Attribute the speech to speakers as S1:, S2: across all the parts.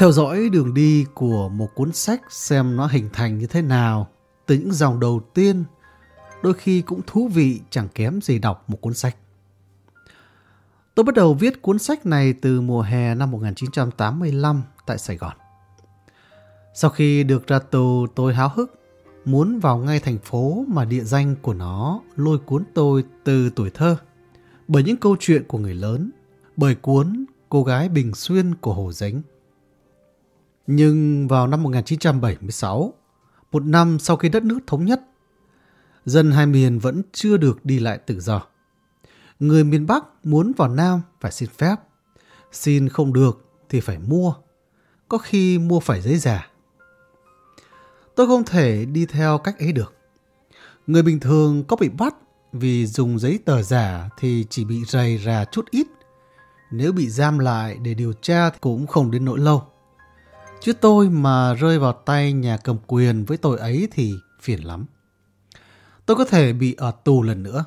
S1: Theo dõi đường đi của một cuốn sách xem nó hình thành như thế nào, từ những dòng đầu tiên, đôi khi cũng thú vị chẳng kém gì đọc một cuốn sách. Tôi bắt đầu viết cuốn sách này từ mùa hè năm 1985 tại Sài Gòn. Sau khi được ra tù, tôi háo hức, muốn vào ngay thành phố mà địa danh của nó lôi cuốn tôi từ tuổi thơ. Bởi những câu chuyện của người lớn, bởi cuốn Cô gái Bình Xuyên của Hồ Dính. Nhưng vào năm 1976, một năm sau khi đất nước thống nhất, dân hai miền vẫn chưa được đi lại tự do. Người miền Bắc muốn vào Nam phải xin phép, xin không được thì phải mua, có khi mua phải giấy giả. Tôi không thể đi theo cách ấy được. Người bình thường có bị bắt vì dùng giấy tờ giả thì chỉ bị rầy rà chút ít. Nếu bị giam lại để điều tra thì cũng không đến nỗi lâu. Chứ tôi mà rơi vào tay nhà cầm quyền với tội ấy thì phiền lắm. Tôi có thể bị ở tù lần nữa.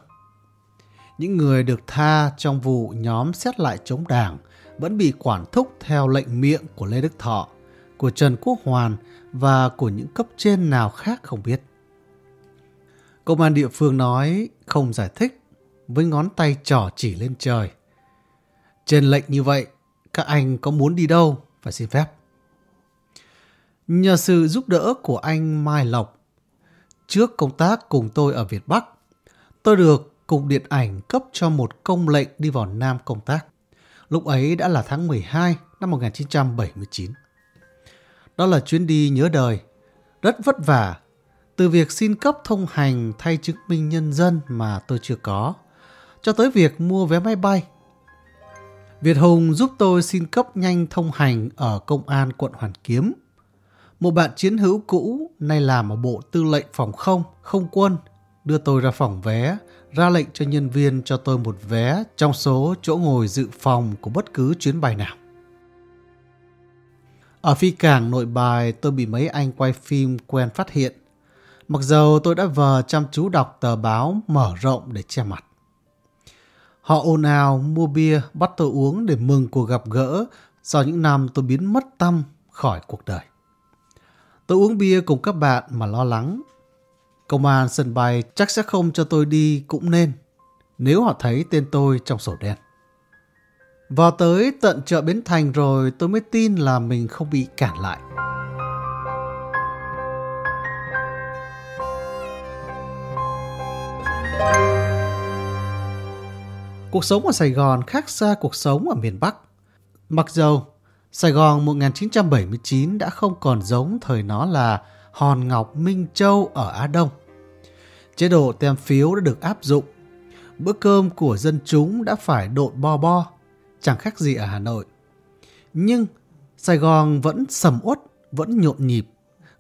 S1: Những người được tha trong vụ nhóm xét lại chống đảng vẫn bị quản thúc theo lệnh miệng của Lê Đức Thọ, của Trần Quốc Hoàn và của những cấp trên nào khác không biết. Công an địa phương nói không giải thích với ngón tay trỏ chỉ lên trời. Trên lệnh như vậy, các anh có muốn đi đâu phải xin phép. Nhờ sự giúp đỡ của anh Mai Lộc, trước công tác cùng tôi ở Việt Bắc, tôi được Cục Điện ảnh cấp cho một công lệnh đi vào Nam công tác. Lúc ấy đã là tháng 12 năm 1979. Đó là chuyến đi nhớ đời, rất vất vả, từ việc xin cấp thông hành thay chứng minh nhân dân mà tôi chưa có, cho tới việc mua vé máy bay. Việt Hùng giúp tôi xin cấp nhanh thông hành ở Công an quận Hoàn Kiếm một bạn chiến hữu cũ nay làm ở bộ tư lệnh phòng không, không quân, đưa tôi ra phòng vé, ra lệnh cho nhân viên cho tôi một vé trong số chỗ ngồi dự phòng của bất cứ chuyến bay nào. Ở phi cảng nội bài tôi bị mấy anh quay phim quen phát hiện. Mặc dầu tôi đã vờ chăm chú đọc tờ báo mở rộng để che mặt. Họ ồn ào mua bia bắt tôi uống để mừng cuộc gặp gỡ sau những năm tôi biến mất tâm khỏi cuộc đời. Tôi uống bia cùng các bạn mà lo lắng. Công an sân bay chắc sẽ không cho tôi đi cũng nên, nếu họ thấy tên tôi trong sổ đen. Vào tới tận chợ Bến Thành rồi tôi mới tin là mình không bị cản lại. Cuộc sống ở Sài Gòn khác xa cuộc sống ở miền Bắc. Mặc dầu Sài Gòn 1979 đã không còn giống thời nó là Hòn Ngọc Minh Châu ở Á Đông. Chế độ tem phiếu đã được áp dụng. Bữa cơm của dân chúng đã phải độn bo bo, chẳng khác gì ở Hà Nội. Nhưng Sài Gòn vẫn sầm uất, vẫn nhộn nhịp,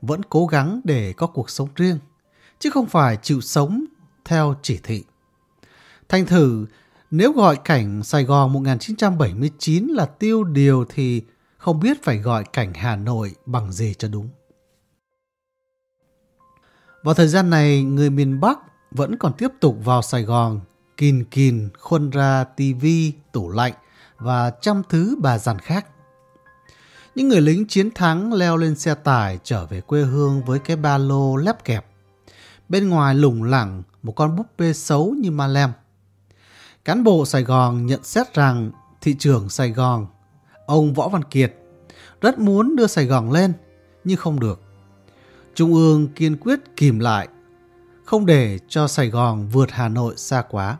S1: vẫn cố gắng để có cuộc sống riêng, chứ không phải chịu sống theo chỉ thị. Thành thử, nếu gọi cảnh Sài Gòn 1979 là tiêu điều thì không biết phải gọi cảnh Hà Nội bằng gì cho đúng. Vào thời gian này, người miền Bắc vẫn còn tiếp tục vào Sài Gòn, kìn kìn khuôn ra tivi, tủ lạnh và trăm thứ bà dàn khác. Những người lính chiến thắng leo lên xe tải trở về quê hương với cái ba lô lép kẹp. Bên ngoài lủng lẳng một con búp bê xấu như ma lem. Cán bộ Sài Gòn nhận xét rằng thị trường Sài Gòn Ông Võ Văn Kiệt rất muốn đưa Sài Gòn lên, nhưng không được. Trung ương kiên quyết kìm lại, không để cho Sài Gòn vượt Hà Nội xa quá.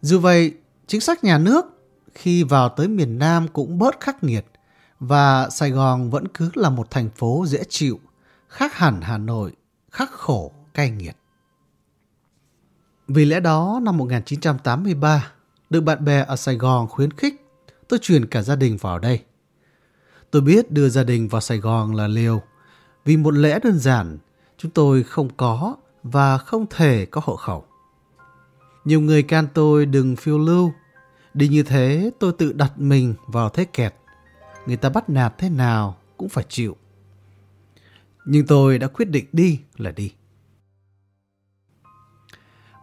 S1: Dù vậy, chính sách nhà nước khi vào tới miền Nam cũng bớt khắc nghiệt và Sài Gòn vẫn cứ là một thành phố dễ chịu, khác hẳn Hà Nội, khắc khổ, cay nghiệt. Vì lẽ đó, năm 1983, được bạn bè ở Sài Gòn khuyến khích tôi chuyển cả gia đình vào đây. Tôi biết đưa gia đình vào Sài Gòn là liều, vì một lẽ đơn giản, chúng tôi không có và không thể có hộ khẩu. Nhiều người can tôi đừng phiêu lưu, đi như thế tôi tự đặt mình vào thế kẹt. Người ta bắt nạt thế nào cũng phải chịu. Nhưng tôi đã quyết định đi là đi.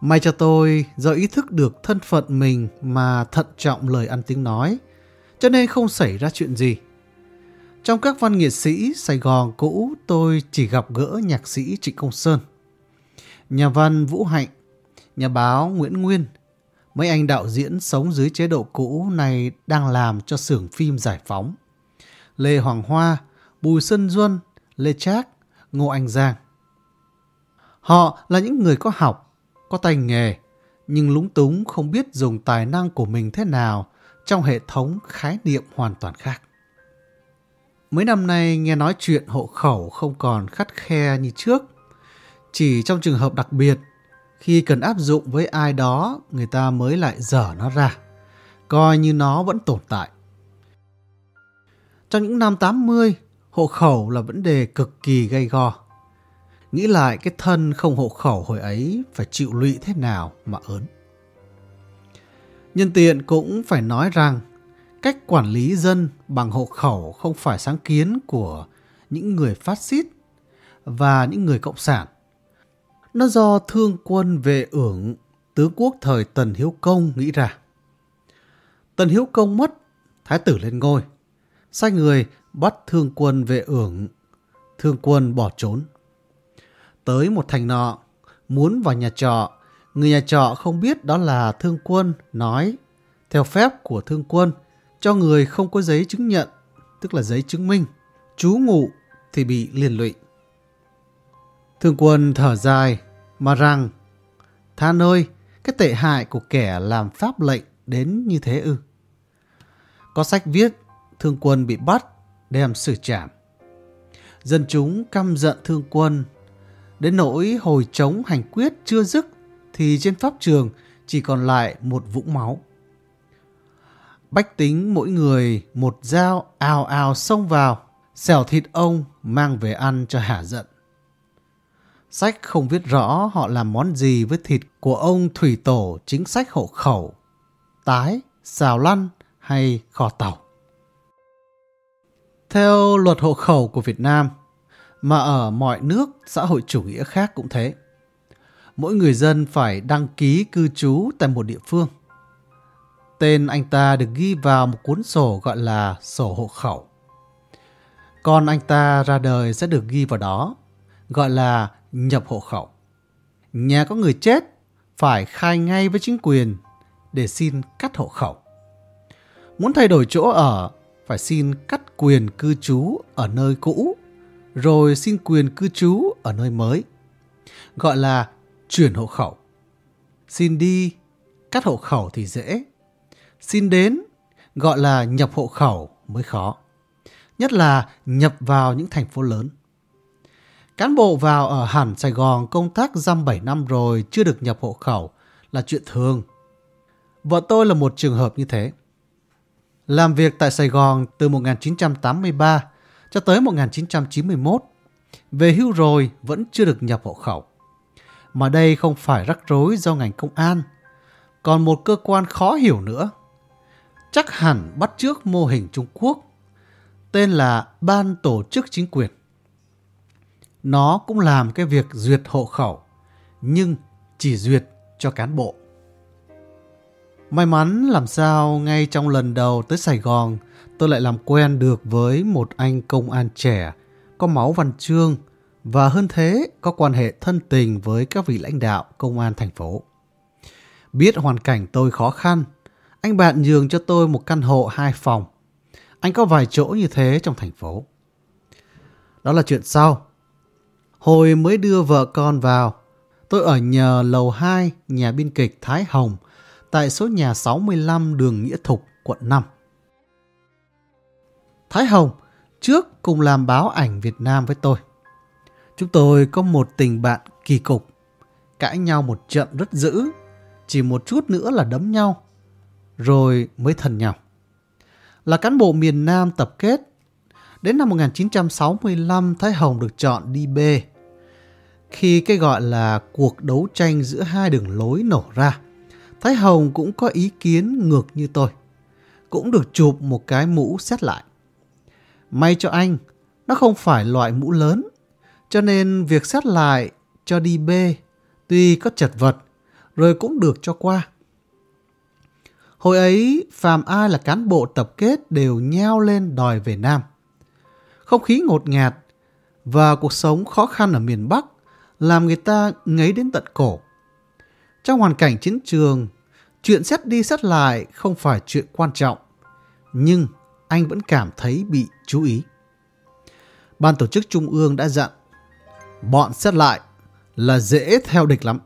S1: May cho tôi do ý thức được thân phận mình mà thận trọng lời ăn tiếng nói, cho nên không xảy ra chuyện gì. Trong các văn nghệ sĩ Sài Gòn cũ tôi chỉ gặp gỡ nhạc sĩ Trịnh Công Sơn, nhà văn Vũ Hạnh, nhà báo Nguyễn Nguyên, mấy anh đạo diễn sống dưới chế độ cũ này đang làm cho xưởng phim giải phóng. Lê Hoàng Hoa, Bùi Xuân Duân, Lê Trác, Ngô Anh Giang. Họ là những người có học, có tay nghề, nhưng lúng túng không biết dùng tài năng của mình thế nào trong hệ thống khái niệm hoàn toàn khác. Mấy năm nay nghe nói chuyện hộ khẩu không còn khắt khe như trước. Chỉ trong trường hợp đặc biệt, khi cần áp dụng với ai đó, người ta mới lại dở nó ra, coi như nó vẫn tồn tại. Trong những năm 80, hộ khẩu là vấn đề cực kỳ gây go. Nghĩ lại cái thân không hộ khẩu hồi ấy phải chịu lụy thế nào mà ớn. Nhân tiện cũng phải nói rằng cách quản lý dân bằng hộ khẩu không phải sáng kiến của những người phát xít và những người cộng sản. Nó do thương quân về ưởng tướng quốc thời Tần Hiếu Công nghĩ ra. Tần Hiếu Công mất, thái tử lên ngôi. Sai người bắt thương quân về ưởng, thương quân bỏ trốn. Tới một thành nọ, muốn vào nhà trọ, người nhà trọ không biết đó là thương quân nói, theo phép của thương quân, cho người không có giấy chứng nhận, tức là giấy chứng minh, trú ngụ thì bị liên lụy. Thương quân thở dài mà rằng, than ơi, cái tệ hại của kẻ làm pháp lệnh đến như thế ư. Có sách viết, thương quân bị bắt, đem xử trảm. Dân chúng căm giận thương quân, đến nỗi hồi chống hành quyết chưa dứt thì trên pháp trường chỉ còn lại một vũng máu. Bách tính mỗi người một dao ào ào xông vào, xẻo thịt ông mang về ăn cho hả giận. Sách không viết rõ họ làm món gì với thịt của ông thủy tổ chính sách hộ khẩu, tái, xào lăn hay kho tàu. Theo luật hộ khẩu của Việt Nam, mà ở mọi nước xã hội chủ nghĩa khác cũng thế. Mỗi người dân phải đăng ký cư trú tại một địa phương. Tên anh ta được ghi vào một cuốn sổ gọi là sổ hộ khẩu. Con anh ta ra đời sẽ được ghi vào đó, gọi là nhập hộ khẩu. Nhà có người chết phải khai ngay với chính quyền để xin cắt hộ khẩu. Muốn thay đổi chỗ ở phải xin cắt quyền cư trú ở nơi cũ rồi xin quyền cư trú ở nơi mới. Gọi là chuyển hộ khẩu. Xin đi, cắt hộ khẩu thì dễ. Xin đến, gọi là nhập hộ khẩu mới khó. Nhất là nhập vào những thành phố lớn. Cán bộ vào ở hẳn Sài Gòn công tác dăm 7 năm rồi chưa được nhập hộ khẩu là chuyện thường. Vợ tôi là một trường hợp như thế. Làm việc tại Sài Gòn từ 1983 cho tới 1991. Về hưu rồi vẫn chưa được nhập hộ khẩu. Mà đây không phải rắc rối do ngành công an, còn một cơ quan khó hiểu nữa. Chắc hẳn bắt trước mô hình Trung Quốc, tên là Ban Tổ chức Chính quyền. Nó cũng làm cái việc duyệt hộ khẩu, nhưng chỉ duyệt cho cán bộ. May mắn làm sao ngay trong lần đầu tới Sài Gòn tôi lại làm quen được với một anh công an trẻ, có máu văn chương và hơn thế có quan hệ thân tình với các vị lãnh đạo công an thành phố. Biết hoàn cảnh tôi khó khăn, anh bạn nhường cho tôi một căn hộ hai phòng. Anh có vài chỗ như thế trong thành phố. Đó là chuyện sau. Hồi mới đưa vợ con vào, tôi ở nhờ lầu 2 nhà biên kịch Thái Hồng tại số nhà 65 đường Nghĩa Thục, quận 5. Thái Hồng trước cùng làm báo ảnh Việt Nam với tôi. Chúng tôi có một tình bạn kỳ cục, cãi nhau một trận rất dữ, chỉ một chút nữa là đấm nhau, rồi mới thân nhau. Là cán bộ miền Nam tập kết, đến năm 1965 Thái Hồng được chọn đi B. Khi cái gọi là cuộc đấu tranh giữa hai đường lối nổ ra, Thái Hồng cũng có ý kiến ngược như tôi. Cũng được chụp một cái mũ xét lại. May cho anh, nó không phải loại mũ lớn, cho nên việc xét lại cho đi B tuy có chật vật, rồi cũng được cho qua. Hồi ấy, phàm ai là cán bộ tập kết đều nheo lên đòi về Nam. không khí ngột ngạt và cuộc sống khó khăn ở miền Bắc làm người ta ngấy đến tận cổ. Trong hoàn cảnh chiến trường, chuyện xét đi xét lại không phải chuyện quan trọng, nhưng anh vẫn cảm thấy bị chú ý. Ban tổ chức Trung ương đã dặn, bọn xét lại là dễ theo địch lắm,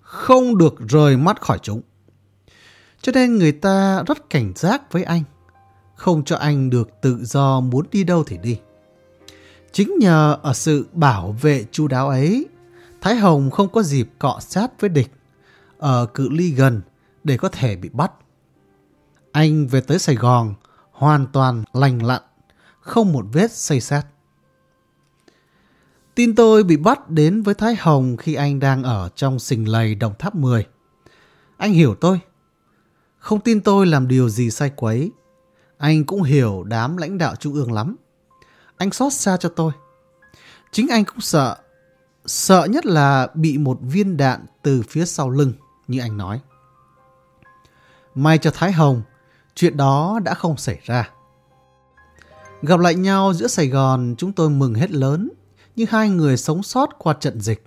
S1: không được rời mắt khỏi chúng. Cho nên người ta rất cảnh giác với anh, không cho anh được tự do muốn đi đâu thì đi. Chính nhờ ở sự bảo vệ chu đáo ấy, Thái Hồng không có dịp cọ sát với địch ở cự ly gần để có thể bị bắt. Anh về tới Sài Gòn hoàn toàn lành lặn, không một vết xây sát. Tin tôi bị bắt đến với Thái Hồng khi anh đang ở trong sình lầy Đồng Tháp 10. Anh hiểu tôi. Không tin tôi làm điều gì sai quấy. Anh cũng hiểu đám lãnh đạo trung ương lắm. Anh xót xa cho tôi. Chính anh cũng sợ. Sợ nhất là bị một viên đạn từ phía sau lưng, như anh nói. May cho Thái Hồng, chuyện đó đã không xảy ra. Gặp lại nhau giữa Sài Gòn chúng tôi mừng hết lớn như hai người sống sót qua trận dịch.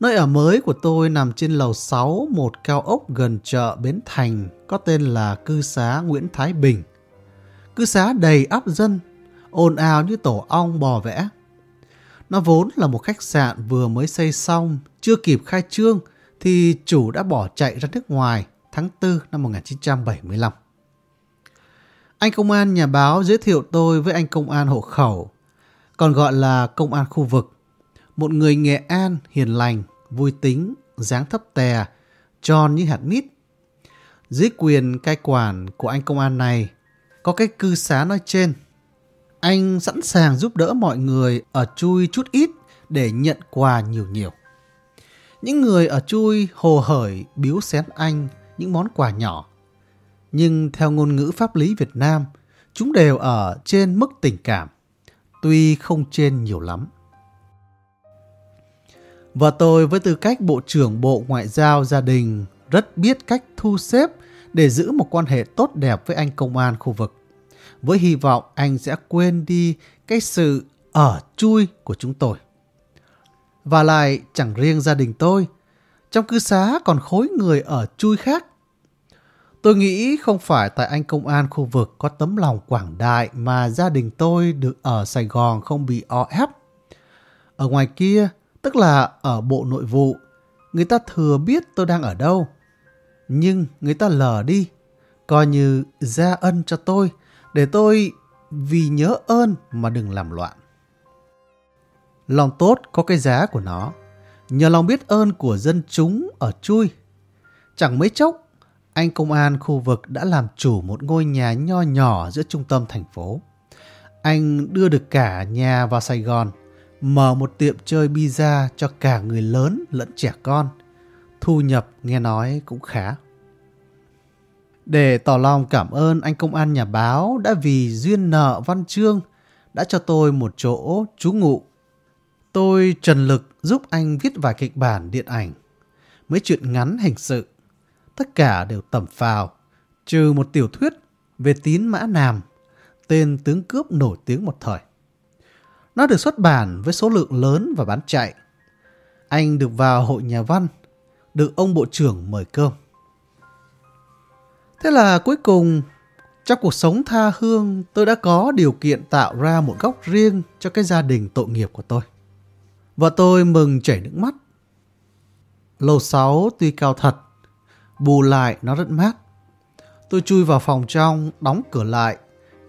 S1: Nơi ở mới của tôi nằm trên lầu 6 một cao ốc gần chợ Bến Thành có tên là cư xá Nguyễn Thái Bình. Cư xá đầy áp dân, ồn ào như tổ ong bò vẽ. Nó vốn là một khách sạn vừa mới xây xong, chưa kịp khai trương thì chủ đã bỏ chạy ra nước ngoài tháng 4 năm 1975. Anh công an nhà báo giới thiệu tôi với anh công an hộ khẩu, còn gọi là công an khu vực. Một người Nghệ An hiền lành, vui tính, dáng thấp tè, tròn như hạt mít. Dưới quyền cai quản của anh công an này có cái cư xá nói trên. Anh sẵn sàng giúp đỡ mọi người ở chui chút ít để nhận quà nhiều nhiều. Những người ở chui hồ hởi biếu xén anh những món quà nhỏ. Nhưng theo ngôn ngữ pháp lý Việt Nam, chúng đều ở trên mức tình cảm, tuy không trên nhiều lắm. Và tôi với tư cách Bộ trưởng Bộ Ngoại giao gia đình rất biết cách thu xếp để giữ một quan hệ tốt đẹp với anh công an khu vực. Với hy vọng anh sẽ quên đi cái sự ở chui của chúng tôi. Và lại chẳng riêng gia đình tôi, trong cư xá còn khối người ở chui khác. Tôi nghĩ không phải tại anh công an khu vực có tấm lòng quảng đại mà gia đình tôi được ở Sài Gòn không bị o ép. Ở ngoài kia, tức là ở bộ nội vụ, người ta thừa biết tôi đang ở đâu. Nhưng người ta lờ đi, coi như gia ân cho tôi, để tôi vì nhớ ơn mà đừng làm loạn. Lòng tốt có cái giá của nó, nhờ lòng biết ơn của dân chúng ở chui. Chẳng mấy chốc, anh công an khu vực đã làm chủ một ngôi nhà nho nhỏ giữa trung tâm thành phố. Anh đưa được cả nhà vào Sài Gòn, mở một tiệm chơi pizza cho cả người lớn lẫn trẻ con. Thu nhập nghe nói cũng khá. Để tỏ lòng cảm ơn anh công an nhà báo đã vì duyên nợ văn chương đã cho tôi một chỗ trú ngụ. Tôi trần lực giúp anh viết vài kịch bản điện ảnh, mấy chuyện ngắn hình sự. Tất cả đều tầm phào, trừ một tiểu thuyết về tín mã Nam, tên tướng cướp nổi tiếng một thời. Nó được xuất bản với số lượng lớn và bán chạy. Anh được vào hội nhà văn, được ông bộ trưởng mời cơm. Thế là cuối cùng, trong cuộc sống tha hương, tôi đã có điều kiện tạo ra một góc riêng cho cái gia đình tội nghiệp của tôi. Và tôi mừng chảy nước mắt. Lầu 6 tuy cao thật, bù lại nó rất mát. Tôi chui vào phòng trong, đóng cửa lại,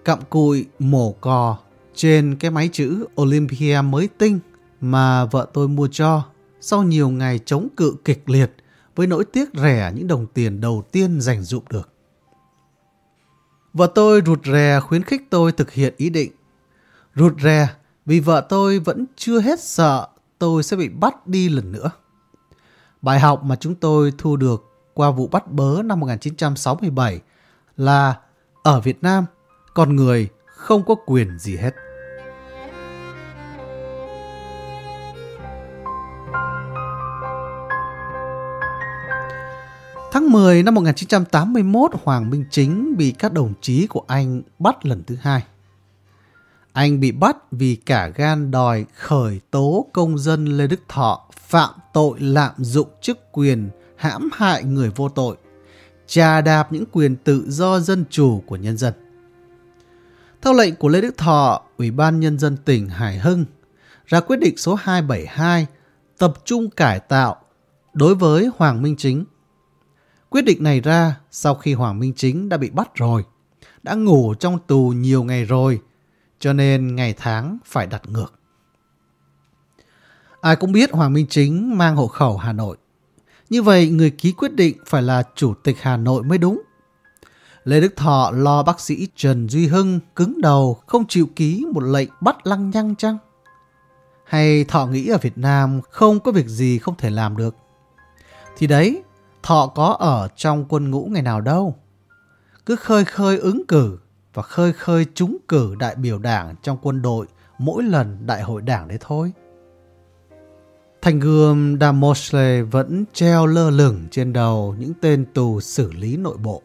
S1: cặm cụi, mổ cò trên cái máy chữ Olympia mới tinh mà vợ tôi mua cho sau nhiều ngày chống cự kịch liệt với nỗi tiếc rẻ những đồng tiền đầu tiên dành dụm được. Vợ tôi rụt rè khuyến khích tôi thực hiện ý định. Rụt rè vì vợ tôi vẫn chưa hết sợ tôi sẽ bị bắt đi lần nữa. Bài học mà chúng tôi thu được qua vụ bắt bớ năm 1967 là ở Việt Nam, con người không có quyền gì hết. Tháng 10 năm 1981, Hoàng Minh Chính bị các đồng chí của anh bắt lần thứ hai. Anh bị bắt vì cả gan đòi khởi tố công dân Lê Đức Thọ phạm tội lạm dụng chức quyền hãm hại người vô tội, trà đạp những quyền tự do dân chủ của nhân dân. Theo lệnh của Lê Đức Thọ, Ủy ban Nhân dân tỉnh Hải Hưng ra quyết định số 272 tập trung cải tạo đối với Hoàng Minh Chính. Quyết định này ra sau khi Hoàng Minh Chính đã bị bắt rồi, đã ngủ trong tù nhiều ngày rồi, cho nên ngày tháng phải đặt ngược. Ai cũng biết Hoàng Minh Chính mang hộ khẩu Hà Nội. Như vậy người ký quyết định phải là Chủ tịch Hà Nội mới đúng. Lê Đức Thọ lo bác sĩ Trần Duy Hưng cứng đầu không chịu ký một lệnh bắt lăng nhăng chăng? Hay Thọ nghĩ ở Việt Nam không có việc gì không thể làm được? Thì đấy, Thọ có ở trong quân ngũ ngày nào đâu. Cứ khơi khơi ứng cử và khơi khơi trúng cử đại biểu đảng trong quân đội mỗi lần đại hội đảng đấy thôi. Thanh gươm Damosle vẫn treo lơ lửng trên đầu những tên tù xử lý nội bộ.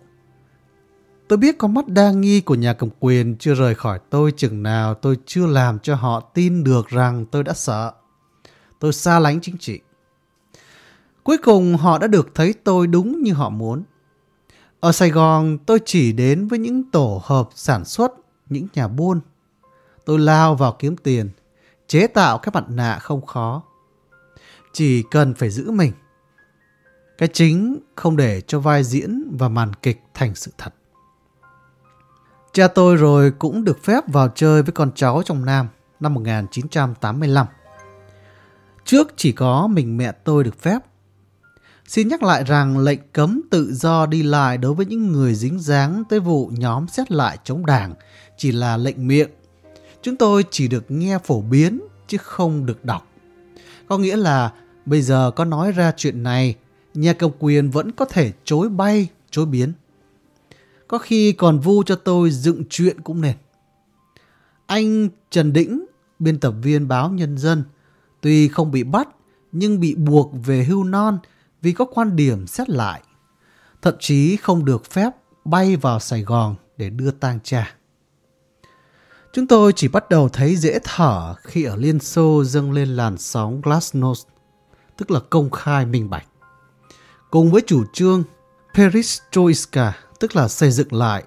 S1: Tôi biết con mắt đa nghi của nhà cầm quyền chưa rời khỏi tôi chừng nào tôi chưa làm cho họ tin được rằng tôi đã sợ. Tôi xa lánh chính trị. Cuối cùng họ đã được thấy tôi đúng như họ muốn. Ở Sài Gòn tôi chỉ đến với những tổ hợp sản xuất, những nhà buôn. Tôi lao vào kiếm tiền, chế tạo các mặt nạ không khó. Chỉ cần phải giữ mình. Cái chính không để cho vai diễn và màn kịch thành sự thật. Cha tôi rồi cũng được phép vào chơi với con cháu trong Nam năm 1985. Trước chỉ có mình mẹ tôi được phép. Xin nhắc lại rằng lệnh cấm tự do đi lại đối với những người dính dáng tới vụ nhóm xét lại chống đảng chỉ là lệnh miệng. Chúng tôi chỉ được nghe phổ biến chứ không được đọc. Có nghĩa là bây giờ có nói ra chuyện này, nhà cầm quyền vẫn có thể chối bay, chối biến. Có khi còn vu cho tôi dựng chuyện cũng nên. Anh Trần Đĩnh, biên tập viên báo Nhân dân, tuy không bị bắt nhưng bị buộc về hưu non vì có quan điểm xét lại. Thậm chí không được phép bay vào Sài Gòn để đưa tang cha. Chúng tôi chỉ bắt đầu thấy dễ thở khi ở Liên Xô dâng lên làn sóng Glasnost, tức là công khai minh bạch. Cùng với chủ trương Perestroika tức là xây dựng lại,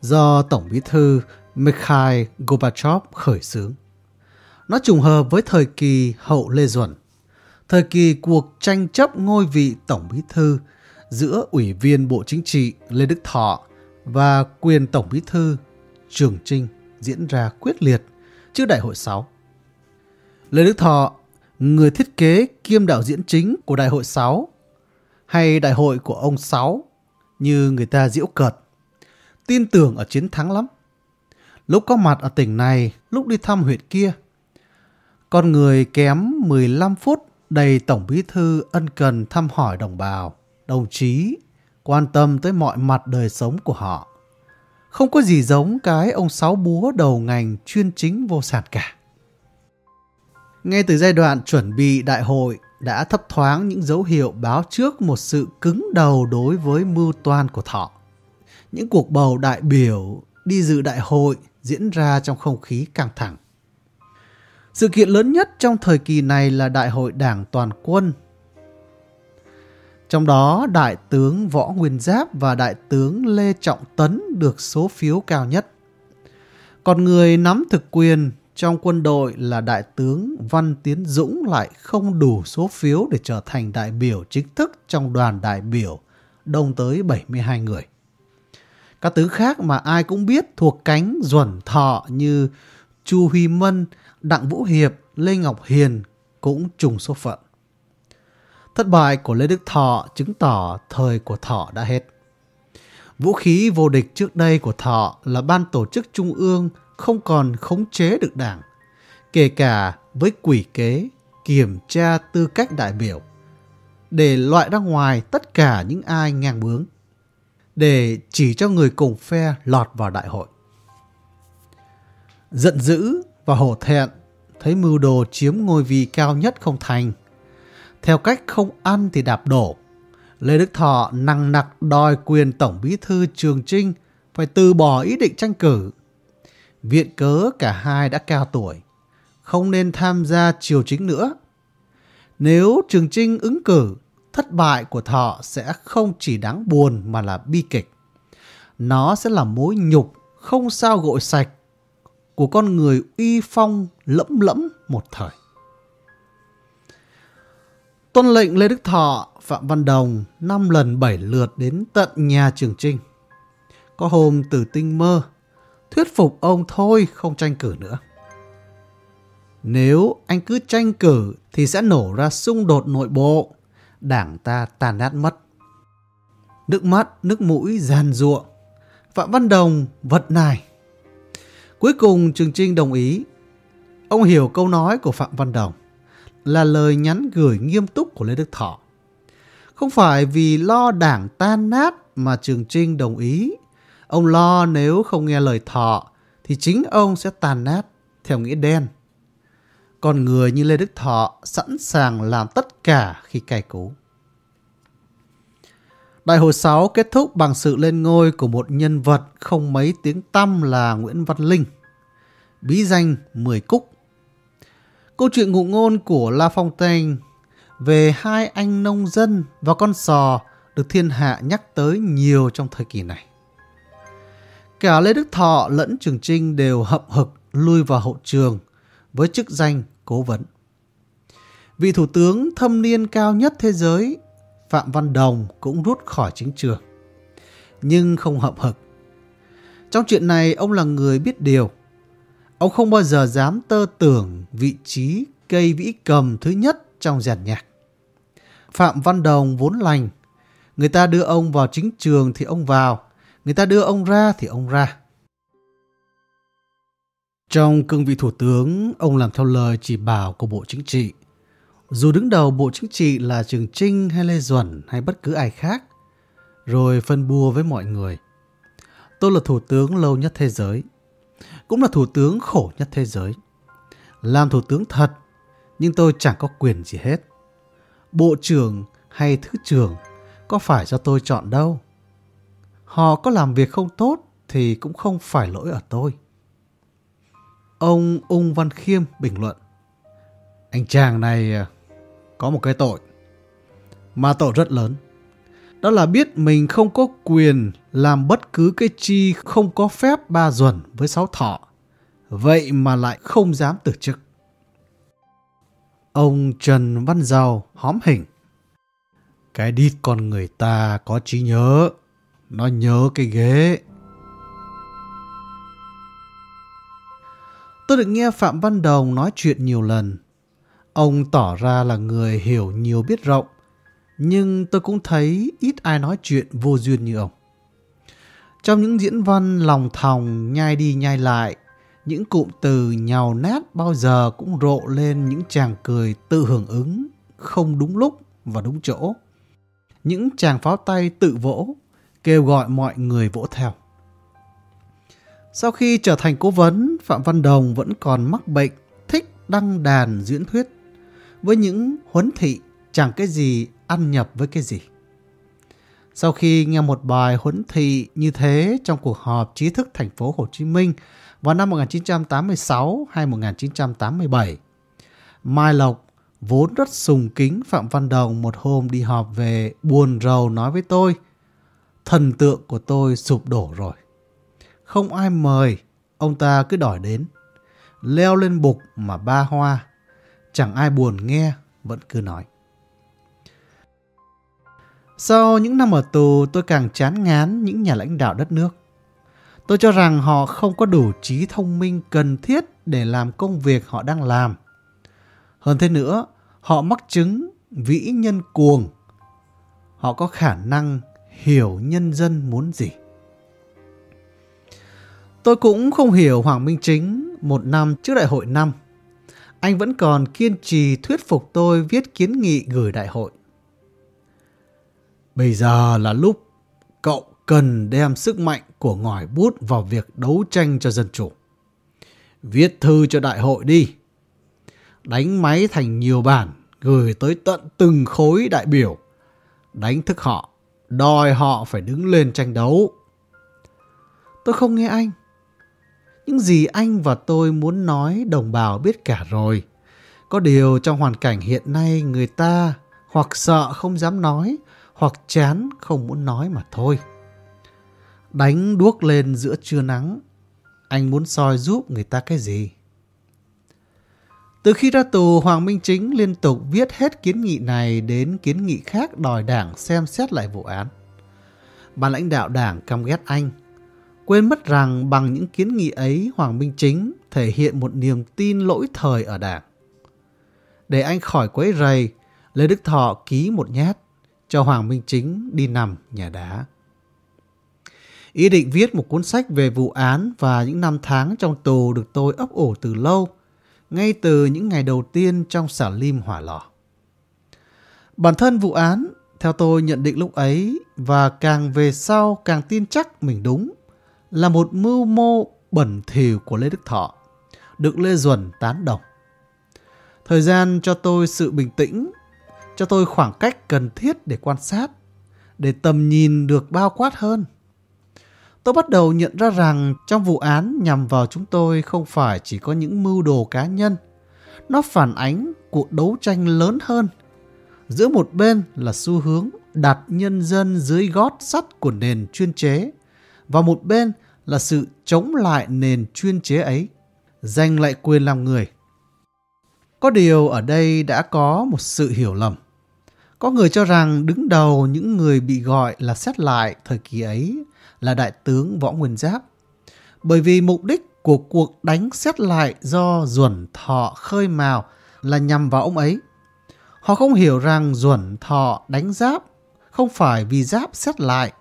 S1: do Tổng bí thư Mikhail Gorbachev khởi xướng. Nó trùng hợp với thời kỳ hậu Lê Duẩn, thời kỳ cuộc tranh chấp ngôi vị Tổng bí thư giữa Ủy viên Bộ Chính trị Lê Đức Thọ và quyền Tổng bí thư Trường Trinh diễn ra quyết liệt trước Đại hội 6. Lê Đức Thọ, người thiết kế kiêm đạo diễn chính của Đại hội 6 hay Đại hội của ông Sáu như người ta diễu cợt. Tin tưởng ở chiến thắng lắm. Lúc có mặt ở tỉnh này, lúc đi thăm huyện kia. Con người kém 15 phút đầy tổng bí thư ân cần thăm hỏi đồng bào, đồng chí, quan tâm tới mọi mặt đời sống của họ. Không có gì giống cái ông sáu búa đầu ngành chuyên chính vô sản cả. Ngay từ giai đoạn chuẩn bị đại hội, đã thấp thoáng những dấu hiệu báo trước một sự cứng đầu đối với mưu toan của Thọ. Những cuộc bầu đại biểu đi dự đại hội diễn ra trong không khí căng thẳng. Sự kiện lớn nhất trong thời kỳ này là Đại hội Đảng Toàn quân. Trong đó, Đại tướng Võ Nguyên Giáp và Đại tướng Lê Trọng Tấn được số phiếu cao nhất. Còn người nắm thực quyền trong quân đội là đại tướng Văn Tiến Dũng lại không đủ số phiếu để trở thành đại biểu chính thức trong đoàn đại biểu, đông tới 72 người. Các tướng khác mà ai cũng biết thuộc cánh duẩn thọ như Chu Huy Mân, Đặng Vũ Hiệp, Lê Ngọc Hiền cũng trùng số phận. Thất bại của Lê Đức Thọ chứng tỏ thời của Thọ đã hết. Vũ khí vô địch trước đây của Thọ là ban tổ chức trung ương không còn khống chế được đảng, kể cả với quỷ kế kiểm tra tư cách đại biểu, để loại ra ngoài tất cả những ai ngang bướng, để chỉ cho người cùng phe lọt vào đại hội. Giận dữ và hổ thẹn thấy mưu đồ chiếm ngôi vị cao nhất không thành. Theo cách không ăn thì đạp đổ, Lê Đức Thọ năng nặc đòi quyền Tổng bí thư Trường Trinh phải từ bỏ ý định tranh cử Viện cớ cả hai đã cao tuổi, không nên tham gia triều chính nữa. Nếu Trường Trinh ứng cử, thất bại của Thọ sẽ không chỉ đáng buồn mà là bi kịch. Nó sẽ là mối nhục không sao gội sạch của con người uy phong lẫm lẫm một thời. Tuân lệnh Lê Đức Thọ, Phạm Văn Đồng năm lần bảy lượt đến tận nhà Trường Trinh. Có hôm từ tinh mơ, thuyết phục ông thôi không tranh cử nữa. Nếu anh cứ tranh cử thì sẽ nổ ra xung đột nội bộ, đảng ta tàn nát mất. Nước mắt, nước mũi giàn ruộng, Phạm Văn Đồng vật nài. Cuối cùng Trường Trinh đồng ý. Ông hiểu câu nói của Phạm Văn Đồng là lời nhắn gửi nghiêm túc của Lê Đức Thọ. Không phải vì lo đảng tan nát mà Trường Trinh đồng ý. Ông lo nếu không nghe lời Thọ thì chính ông sẽ tàn nát theo nghĩa đen. Còn người như Lê Đức Thọ sẵn sàng làm tất cả khi cai cú. Đại hội 6 kết thúc bằng sự lên ngôi của một nhân vật không mấy tiếng tăm là Nguyễn Văn Linh. Bí danh Mười Cúc. Câu chuyện ngụ ngôn của La Fontaine về hai anh nông dân và con sò được thiên hạ nhắc tới nhiều trong thời kỳ này. Cả Lê Đức Thọ lẫn Trường Trinh đều hậm hực lui vào hậu trường với chức danh cố vấn. Vị thủ tướng thâm niên cao nhất thế giới, Phạm Văn Đồng cũng rút khỏi chính trường. Nhưng không hậm hực. Trong chuyện này ông là người biết điều. Ông không bao giờ dám tơ tưởng vị trí cây vĩ cầm thứ nhất trong giàn nhạc. Phạm Văn Đồng vốn lành. Người ta đưa ông vào chính trường thì ông vào. Người ta đưa ông ra thì ông ra. Trong cương vị thủ tướng, ông làm theo lời chỉ bảo của Bộ Chính trị. Dù đứng đầu Bộ Chính trị là Trường Trinh hay Lê Duẩn hay bất cứ ai khác, rồi phân bua với mọi người. Tôi là thủ tướng lâu nhất thế giới, cũng là thủ tướng khổ nhất thế giới. Làm thủ tướng thật, nhưng tôi chẳng có quyền gì hết. Bộ trưởng hay thứ trưởng có phải do tôi chọn đâu. Họ có làm việc không tốt thì cũng không phải lỗi ở tôi. Ông Ung Văn Khiêm bình luận. Anh chàng này có một cái tội. Mà tội rất lớn. Đó là biết mình không có quyền làm bất cứ cái chi không có phép ba duẩn với sáu thọ. Vậy mà lại không dám từ chức. Ông Trần Văn Giàu hóm hình. Cái đít con người ta có trí nhớ. Nó nhớ cái ghế. Tôi được nghe Phạm Văn Đồng nói chuyện nhiều lần. Ông tỏ ra là người hiểu nhiều biết rộng, nhưng tôi cũng thấy ít ai nói chuyện vô duyên như ông. Trong những diễn văn lòng thòng nhai đi nhai lại, những cụm từ nhào nát bao giờ cũng rộ lên những chàng cười tự hưởng ứng, không đúng lúc và đúng chỗ. Những chàng pháo tay tự vỗ, kêu gọi mọi người vỗ theo. Sau khi trở thành cố vấn, Phạm Văn Đồng vẫn còn mắc bệnh, thích đăng đàn diễn thuyết với những huấn thị chẳng cái gì ăn nhập với cái gì. Sau khi nghe một bài huấn thị như thế trong cuộc họp trí thức thành phố Hồ Chí Minh vào năm 1986 hay 1987, Mai Lộc vốn rất sùng kính Phạm Văn Đồng một hôm đi họp về buồn rầu nói với tôi thần tượng của tôi sụp đổ rồi. Không ai mời, ông ta cứ đòi đến. Leo lên bục mà ba hoa. Chẳng ai buồn nghe, vẫn cứ nói. Sau những năm ở tù, tôi càng chán ngán những nhà lãnh đạo đất nước. Tôi cho rằng họ không có đủ trí thông minh cần thiết để làm công việc họ đang làm. Hơn thế nữa, họ mắc chứng vĩ nhân cuồng. Họ có khả năng hiểu nhân dân muốn gì. Tôi cũng không hiểu Hoàng Minh Chính một năm trước đại hội năm. Anh vẫn còn kiên trì thuyết phục tôi viết kiến nghị gửi đại hội. Bây giờ là lúc cậu cần đem sức mạnh của ngòi bút vào việc đấu tranh cho dân chủ. Viết thư cho đại hội đi. Đánh máy thành nhiều bản, gửi tới tận từng khối đại biểu. Đánh thức họ, đòi họ phải đứng lên tranh đấu. Tôi không nghe anh. Những gì anh và tôi muốn nói đồng bào biết cả rồi. Có điều trong hoàn cảnh hiện nay người ta hoặc sợ không dám nói, hoặc chán không muốn nói mà thôi. Đánh đuốc lên giữa trưa nắng, anh muốn soi giúp người ta cái gì? Từ khi ra tù, Hoàng Minh Chính liên tục viết hết kiến nghị này đến kiến nghị khác đòi đảng xem xét lại vụ án. Ban lãnh đạo đảng căm ghét anh, quên mất rằng bằng những kiến nghị ấy Hoàng Minh Chính thể hiện một niềm tin lỗi thời ở đảng. Để anh khỏi quấy rầy, Lê Đức Thọ ký một nhát cho Hoàng Minh Chính đi nằm nhà đá. Ý định viết một cuốn sách về vụ án và những năm tháng trong tù được tôi ấp ổ từ lâu, ngay từ những ngày đầu tiên trong xả lim hỏa lò. Bản thân vụ án, theo tôi nhận định lúc ấy và càng về sau càng tin chắc mình đúng, là một mưu mô bẩn thỉu của Lê Đức Thọ, được Lê Duẩn tán đồng. Thời gian cho tôi sự bình tĩnh, cho tôi khoảng cách cần thiết để quan sát, để tầm nhìn được bao quát hơn. Tôi bắt đầu nhận ra rằng trong vụ án nhằm vào chúng tôi không phải chỉ có những mưu đồ cá nhân. Nó phản ánh cuộc đấu tranh lớn hơn. Giữa một bên là xu hướng đặt nhân dân dưới gót sắt của nền chuyên chế và một bên là sự chống lại nền chuyên chế ấy, giành lại quyền làm người. Có điều ở đây đã có một sự hiểu lầm. Có người cho rằng đứng đầu những người bị gọi là xét lại thời kỳ ấy là đại tướng Võ Nguyên Giáp. Bởi vì mục đích của cuộc đánh xét lại do Duẩn Thọ khơi mào là nhằm vào ông ấy. Họ không hiểu rằng Duẩn Thọ đánh Giáp không phải vì Giáp xét lại,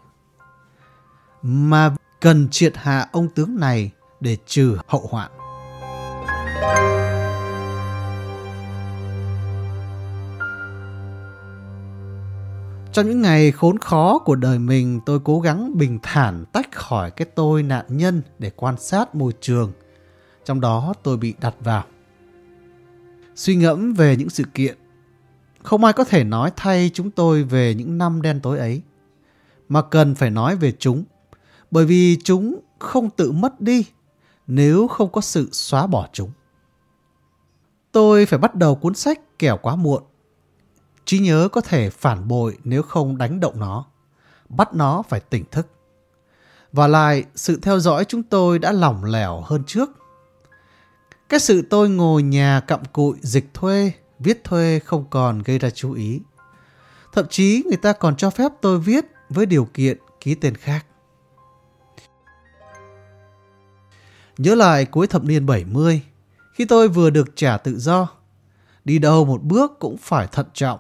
S1: mà cần triệt hạ ông tướng này để trừ hậu hoạn. Trong những ngày khốn khó của đời mình, tôi cố gắng bình thản tách khỏi cái tôi nạn nhân để quan sát môi trường. Trong đó tôi bị đặt vào. Suy ngẫm về những sự kiện. Không ai có thể nói thay chúng tôi về những năm đen tối ấy. Mà cần phải nói về chúng. Bởi vì chúng không tự mất đi nếu không có sự xóa bỏ chúng. Tôi phải bắt đầu cuốn sách kẻo quá muộn trí nhớ có thể phản bội nếu không đánh động nó. Bắt nó phải tỉnh thức. Và lại, sự theo dõi chúng tôi đã lỏng lẻo hơn trước. Cái sự tôi ngồi nhà cặm cụi dịch thuê, viết thuê không còn gây ra chú ý. Thậm chí người ta còn cho phép tôi viết với điều kiện ký tên khác. Nhớ lại cuối thập niên 70, khi tôi vừa được trả tự do, đi đâu một bước cũng phải thận trọng,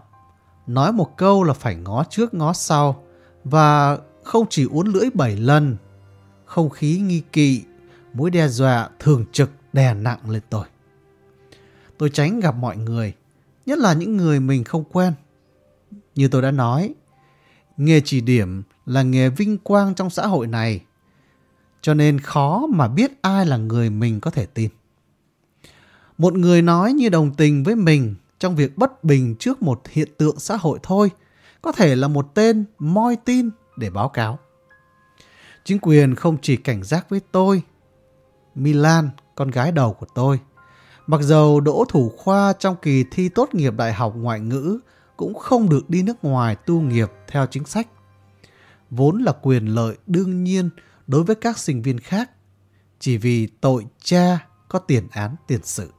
S1: nói một câu là phải ngó trước ngó sau và không chỉ uốn lưỡi bảy lần. Không khí nghi kỵ, mối đe dọa thường trực đè nặng lên tôi. Tôi tránh gặp mọi người, nhất là những người mình không quen. Như tôi đã nói, nghề chỉ điểm là nghề vinh quang trong xã hội này, cho nên khó mà biết ai là người mình có thể tin. Một người nói như đồng tình với mình trong việc bất bình trước một hiện tượng xã hội thôi, có thể là một tên moi tin để báo cáo. Chính quyền không chỉ cảnh giác với tôi, Milan, con gái đầu của tôi, mặc dầu đỗ thủ khoa trong kỳ thi tốt nghiệp đại học ngoại ngữ cũng không được đi nước ngoài tu nghiệp theo chính sách. Vốn là quyền lợi đương nhiên đối với các sinh viên khác, chỉ vì tội cha có tiền án tiền sự.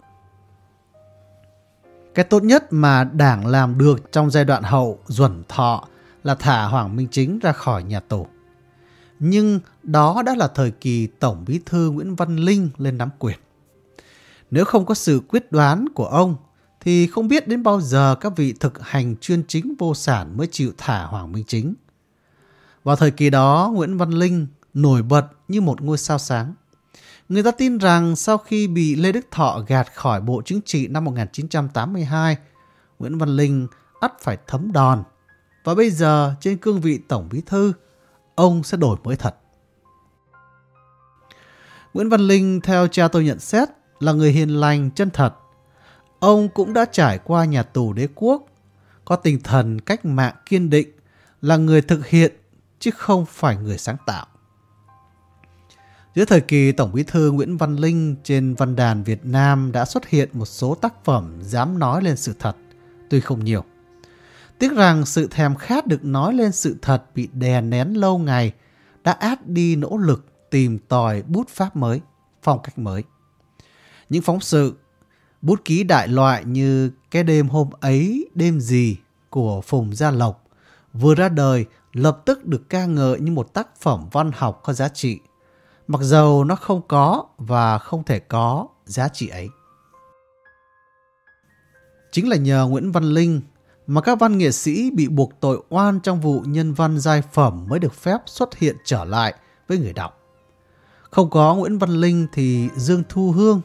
S1: Cái tốt nhất mà đảng làm được trong giai đoạn hậu duẩn thọ là thả Hoàng Minh Chính ra khỏi nhà tù. Nhưng đó đã là thời kỳ Tổng Bí thư Nguyễn Văn Linh lên nắm quyền. Nếu không có sự quyết đoán của ông, thì không biết đến bao giờ các vị thực hành chuyên chính vô sản mới chịu thả Hoàng Minh Chính. Vào thời kỳ đó, Nguyễn Văn Linh nổi bật như một ngôi sao sáng. Người ta tin rằng sau khi bị Lê Đức Thọ gạt khỏi Bộ Chính trị năm 1982, Nguyễn Văn Linh ắt phải thấm đòn. Và bây giờ trên cương vị Tổng Bí Thư, ông sẽ đổi mới thật. Nguyễn Văn Linh theo cha tôi nhận xét là người hiền lành, chân thật. Ông cũng đã trải qua nhà tù đế quốc, có tinh thần cách mạng kiên định, là người thực hiện chứ không phải người sáng tạo. Giữa thời kỳ Tổng bí thư Nguyễn Văn Linh trên văn đàn Việt Nam đã xuất hiện một số tác phẩm dám nói lên sự thật, tuy không nhiều. Tiếc rằng sự thèm khát được nói lên sự thật bị đè nén lâu ngày đã át đi nỗ lực tìm tòi bút pháp mới, phong cách mới. Những phóng sự, bút ký đại loại như Cái đêm hôm ấy, đêm gì của Phùng Gia Lộc vừa ra đời lập tức được ca ngợi như một tác phẩm văn học có giá trị, mặc dầu nó không có và không thể có giá trị ấy. Chính là nhờ Nguyễn Văn Linh mà các văn nghệ sĩ bị buộc tội oan trong vụ nhân văn giai phẩm mới được phép xuất hiện trở lại với người đọc. Không có Nguyễn Văn Linh thì Dương Thu Hương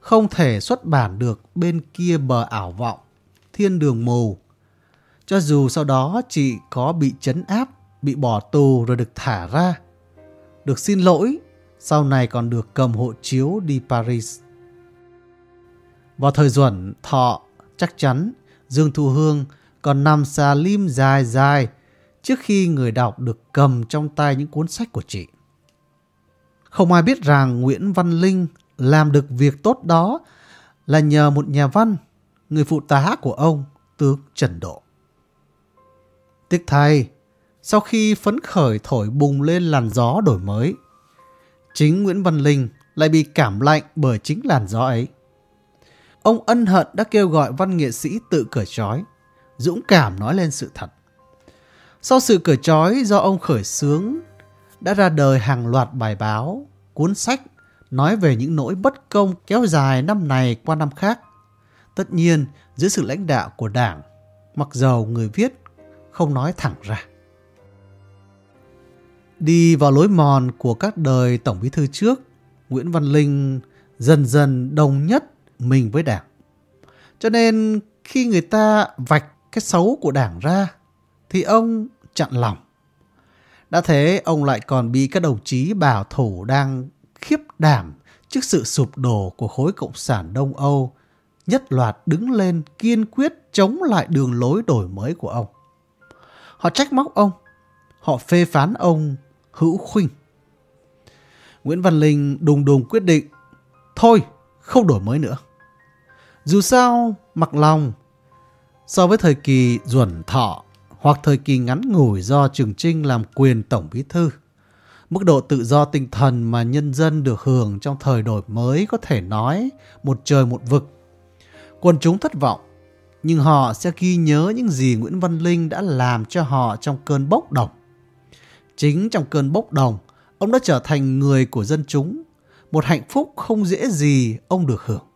S1: không thể xuất bản được bên kia bờ ảo vọng, thiên đường mù. Cho dù sau đó chị có bị chấn áp, bị bỏ tù rồi được thả ra. Được xin lỗi, sau này còn được cầm hộ chiếu đi Paris. Vào thời duẩn thọ, chắc chắn Dương Thu Hương còn nằm xà lim dài dài trước khi người đọc được cầm trong tay những cuốn sách của chị. Không ai biết rằng Nguyễn Văn Linh làm được việc tốt đó là nhờ một nhà văn, người phụ tá của ông, tướng Trần Độ. Tiếc thay, sau khi phấn khởi thổi bùng lên làn gió đổi mới, chính Nguyễn Văn Linh lại bị cảm lạnh bởi chính làn gió ấy. Ông ân hận đã kêu gọi văn nghệ sĩ tự cởi trói, dũng cảm nói lên sự thật. Sau sự cởi trói do ông khởi xướng, đã ra đời hàng loạt bài báo, cuốn sách nói về những nỗi bất công kéo dài năm này qua năm khác. Tất nhiên, dưới sự lãnh đạo của đảng, mặc dầu người viết không nói thẳng ra. Đi vào lối mòn của các đời Tổng bí thư trước, Nguyễn Văn Linh dần dần đồng nhất mình với đảng. Cho nên khi người ta vạch cái xấu của đảng ra, thì ông chặn lòng. Đã thế, ông lại còn bị các đồng chí bảo thủ đang khiếp đảm trước sự sụp đổ của khối cộng sản Đông Âu, nhất loạt đứng lên kiên quyết chống lại đường lối đổi mới của ông. Họ trách móc ông, họ phê phán ông hữu khuynh. Nguyễn Văn Linh đùng đùng quyết định, thôi, không đổi mới nữa. Dù sao, mặc lòng, so với thời kỳ duẩn thọ hoặc thời kỳ ngắn ngủi do Trường Trinh làm quyền tổng bí thư, Mức độ tự do tinh thần mà nhân dân được hưởng trong thời đổi mới có thể nói một trời một vực. Quần chúng thất vọng, nhưng họ sẽ ghi nhớ những gì Nguyễn Văn Linh đã làm cho họ trong cơn bốc đồng. Chính trong cơn bốc đồng, ông đã trở thành người của dân chúng, một hạnh phúc không dễ gì ông được hưởng.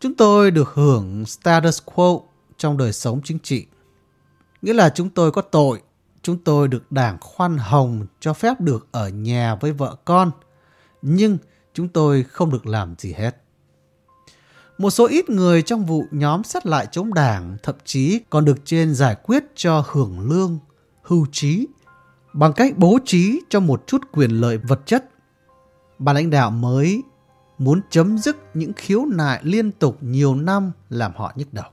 S1: Chúng tôi được hưởng status quo trong đời sống chính trị. Nghĩa là chúng tôi có tội chúng tôi được đảng khoan hồng cho phép được ở nhà với vợ con, nhưng chúng tôi không được làm gì hết. Một số ít người trong vụ nhóm sát lại chống đảng thậm chí còn được trên giải quyết cho hưởng lương, hưu trí, bằng cách bố trí cho một chút quyền lợi vật chất. Ban lãnh đạo mới muốn chấm dứt những khiếu nại liên tục nhiều năm làm họ nhức đầu.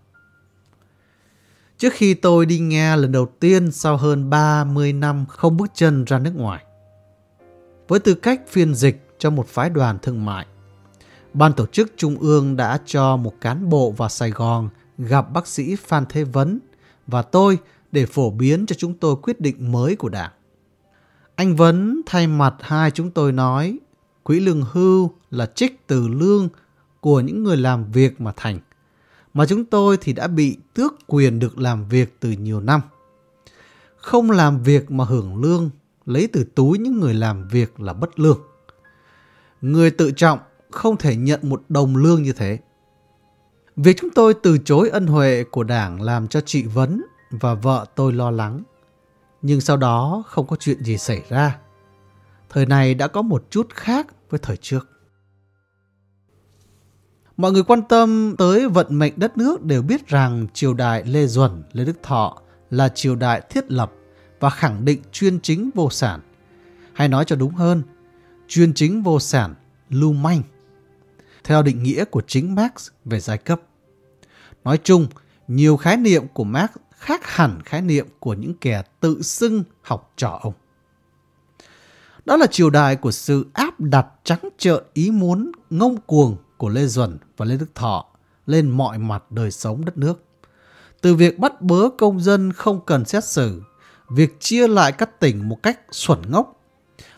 S1: Trước khi tôi đi nghe lần đầu tiên sau hơn 30 năm không bước chân ra nước ngoài. Với tư cách phiên dịch cho một phái đoàn thương mại, Ban tổ chức Trung ương đã cho một cán bộ vào Sài Gòn gặp bác sĩ Phan Thế Vấn và tôi để phổ biến cho chúng tôi quyết định mới của đảng. Anh Vấn thay mặt hai chúng tôi nói quỹ lương hưu là trích từ lương của những người làm việc mà thành mà chúng tôi thì đã bị tước quyền được làm việc từ nhiều năm. Không làm việc mà hưởng lương, lấy từ túi những người làm việc là bất lương. Người tự trọng không thể nhận một đồng lương như thế. Việc chúng tôi từ chối ân huệ của đảng làm cho chị Vấn và vợ tôi lo lắng. Nhưng sau đó không có chuyện gì xảy ra. Thời này đã có một chút khác với thời trước. Mọi người quan tâm tới vận mệnh đất nước đều biết rằng triều đại Lê Duẩn, Lê Đức Thọ là triều đại thiết lập và khẳng định chuyên chính vô sản. Hay nói cho đúng hơn, chuyên chính vô sản lưu manh. Theo định nghĩa của chính Marx về giai cấp. Nói chung, nhiều khái niệm của Marx khác hẳn khái niệm của những kẻ tự xưng học trò ông. Đó là triều đại của sự áp đặt trắng trợn ý muốn ngông cuồng của Lê Duẩn và Lê Đức Thọ lên mọi mặt đời sống đất nước. Từ việc bắt bớ công dân không cần xét xử, việc chia lại các tỉnh một cách xuẩn ngốc,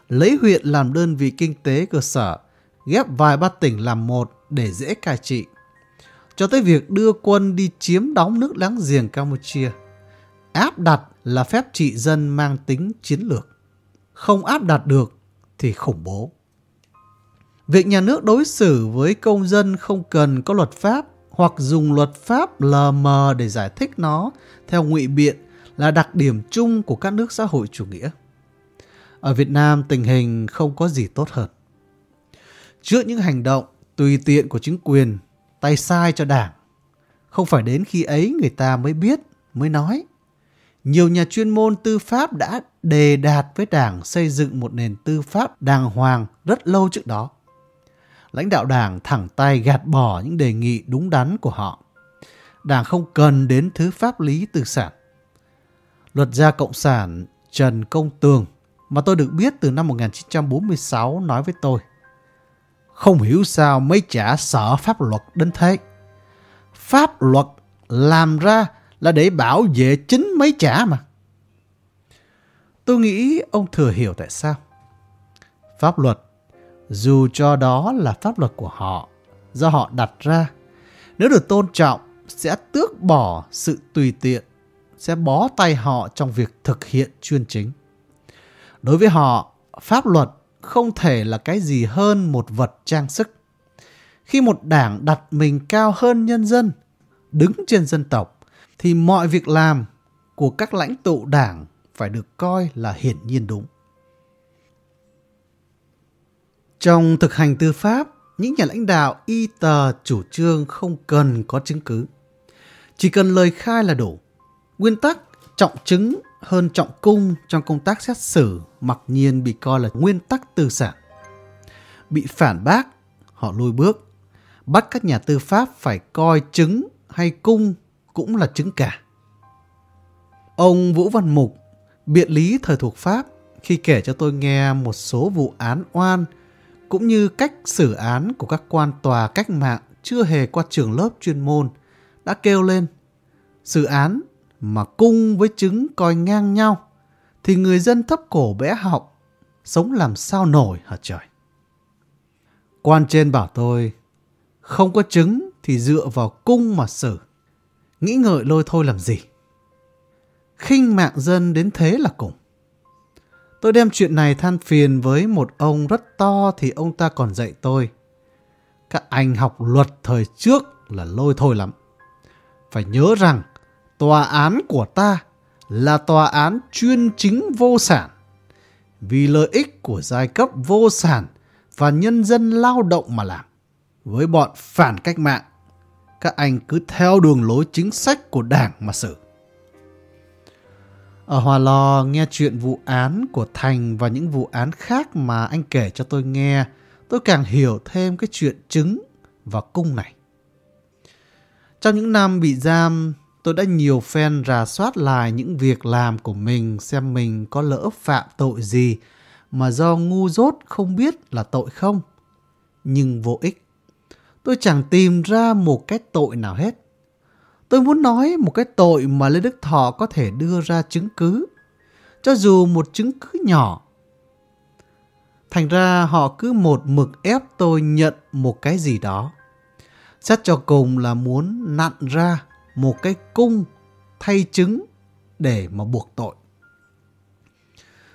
S1: lấy huyện làm đơn vị kinh tế cơ sở, ghép vài ba tỉnh làm một để dễ cai trị, cho tới việc đưa quân đi chiếm đóng nước láng giềng Campuchia. Áp đặt là phép trị dân mang tính chiến lược. Không áp đặt được thì khủng bố. Việc nhà nước đối xử với công dân không cần có luật pháp hoặc dùng luật pháp lờ mờ để giải thích nó theo ngụy biện là đặc điểm chung của các nước xã hội chủ nghĩa. Ở Việt Nam tình hình không có gì tốt hơn. Trước những hành động tùy tiện của chính quyền, tay sai cho đảng, không phải đến khi ấy người ta mới biết, mới nói. Nhiều nhà chuyên môn tư pháp đã đề đạt với đảng xây dựng một nền tư pháp đàng hoàng rất lâu trước đó lãnh đạo đảng thẳng tay gạt bỏ những đề nghị đúng đắn của họ. Đảng không cần đến thứ pháp lý tư sản. Luật gia Cộng sản Trần Công Tường mà tôi được biết từ năm 1946 nói với tôi. Không hiểu sao mấy chả sợ pháp luật đến thế. Pháp luật làm ra là để bảo vệ chính mấy chả mà. Tôi nghĩ ông thừa hiểu tại sao. Pháp luật dù cho đó là pháp luật của họ, do họ đặt ra. Nếu được tôn trọng, sẽ tước bỏ sự tùy tiện, sẽ bó tay họ trong việc thực hiện chuyên chính. Đối với họ, pháp luật không thể là cái gì hơn một vật trang sức. Khi một đảng đặt mình cao hơn nhân dân, đứng trên dân tộc, thì mọi việc làm của các lãnh tụ đảng phải được coi là hiển nhiên đúng. Trong thực hành tư pháp, những nhà lãnh đạo y tờ chủ trương không cần có chứng cứ. Chỉ cần lời khai là đủ. Nguyên tắc trọng chứng hơn trọng cung trong công tác xét xử mặc nhiên bị coi là nguyên tắc tư sản. Bị phản bác, họ lùi bước. Bắt các nhà tư pháp phải coi chứng hay cung cũng là chứng cả. Ông Vũ Văn Mục, biện lý thời thuộc Pháp, khi kể cho tôi nghe một số vụ án oan cũng như cách xử án của các quan tòa cách mạng chưa hề qua trường lớp chuyên môn, đã kêu lên. Xử án mà cung với trứng coi ngang nhau, thì người dân thấp cổ bẽ học, sống làm sao nổi hả trời. Quan trên bảo tôi, không có trứng thì dựa vào cung mà xử. Nghĩ ngợi lôi thôi làm gì? khinh mạng dân đến thế là cùng. Tôi đem chuyện này than phiền với một ông rất to thì ông ta còn dạy tôi. Các anh học luật thời trước là lôi thôi lắm. Phải nhớ rằng tòa án của ta là tòa án chuyên chính vô sản. Vì lợi ích của giai cấp vô sản và nhân dân lao động mà làm. Với bọn phản cách mạng, các anh cứ theo đường lối chính sách của đảng mà xử. Ở Hòa Lò nghe chuyện vụ án của Thành và những vụ án khác mà anh kể cho tôi nghe, tôi càng hiểu thêm cái chuyện trứng và cung này. Trong những năm bị giam, tôi đã nhiều phen rà soát lại những việc làm của mình xem mình có lỡ phạm tội gì mà do ngu dốt không biết là tội không. Nhưng vô ích. Tôi chẳng tìm ra một cái tội nào hết. Tôi muốn nói một cái tội mà Lê Đức Thọ có thể đưa ra chứng cứ, cho dù một chứng cứ nhỏ. Thành ra họ cứ một mực ép tôi nhận một cái gì đó. Xét cho cùng là muốn nặn ra một cái cung thay chứng để mà buộc tội.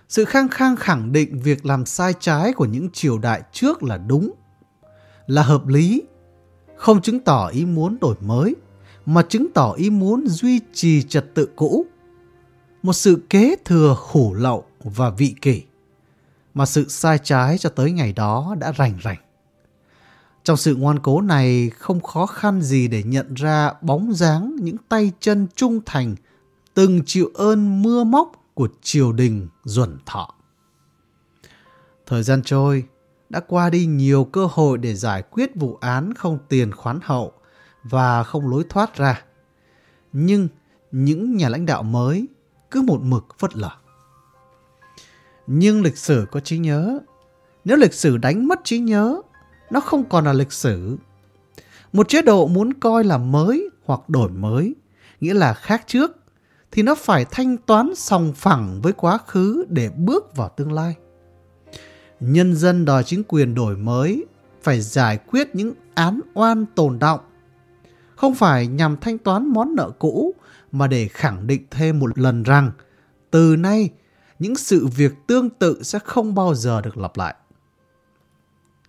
S1: Sự khăng khăng khẳng định việc làm sai trái của những triều đại trước là đúng, là hợp lý, không chứng tỏ ý muốn đổi mới mà chứng tỏ ý muốn duy trì trật tự cũ. Một sự kế thừa khổ lậu và vị kỷ, mà sự sai trái cho tới ngày đó đã rành rành. Trong sự ngoan cố này không khó khăn gì để nhận ra bóng dáng những tay chân trung thành từng chịu ơn mưa móc của triều đình duẩn thọ. Thời gian trôi, đã qua đi nhiều cơ hội để giải quyết vụ án không tiền khoán hậu và không lối thoát ra. Nhưng những nhà lãnh đạo mới cứ một mực phất lờ. Nhưng lịch sử có trí nhớ. Nếu lịch sử đánh mất trí nhớ, nó không còn là lịch sử. Một chế độ muốn coi là mới hoặc đổi mới, nghĩa là khác trước, thì nó phải thanh toán sòng phẳng với quá khứ để bước vào tương lai. Nhân dân đòi chính quyền đổi mới phải giải quyết những án oan tồn động, không phải nhằm thanh toán món nợ cũ mà để khẳng định thêm một lần rằng từ nay những sự việc tương tự sẽ không bao giờ được lặp lại.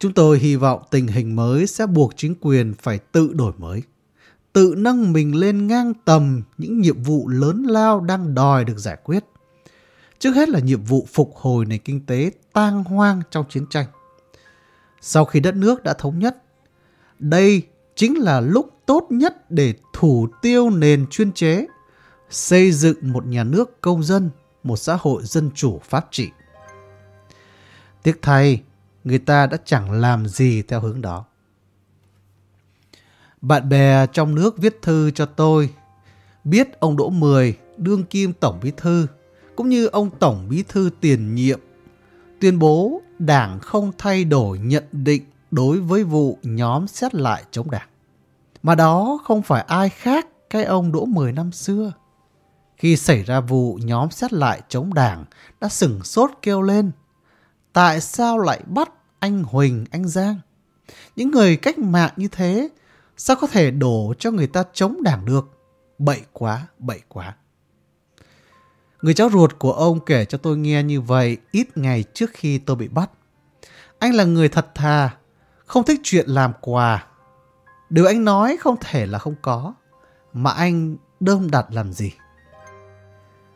S1: Chúng tôi hy vọng tình hình mới sẽ buộc chính quyền phải tự đổi mới, tự nâng mình lên ngang tầm những nhiệm vụ lớn lao đang đòi được giải quyết. Trước hết là nhiệm vụ phục hồi nền kinh tế tang hoang trong chiến tranh. Sau khi đất nước đã thống nhất, đây chính là lúc tốt nhất để thủ tiêu nền chuyên chế, xây dựng một nhà nước công dân, một xã hội dân chủ pháp trị. Tiếc thay, người ta đã chẳng làm gì theo hướng đó. Bạn bè trong nước viết thư cho tôi, biết ông Đỗ Mười, đương kim tổng bí thư, cũng như ông tổng bí thư tiền nhiệm, tuyên bố đảng không thay đổi nhận định đối với vụ nhóm xét lại chống đảng. Mà đó không phải ai khác cái ông Đỗ Mười năm xưa. Khi xảy ra vụ nhóm xét lại chống đảng đã sửng sốt kêu lên Tại sao lại bắt anh Huỳnh, anh Giang? Những người cách mạng như thế, sao có thể đổ cho người ta chống đảng được? Bậy quá, bậy quá. Người cháu ruột của ông kể cho tôi nghe như vậy ít ngày trước khi tôi bị bắt. Anh là người thật thà, không thích chuyện làm quà. Điều anh nói không thể là không có, mà anh đơm đặt làm gì.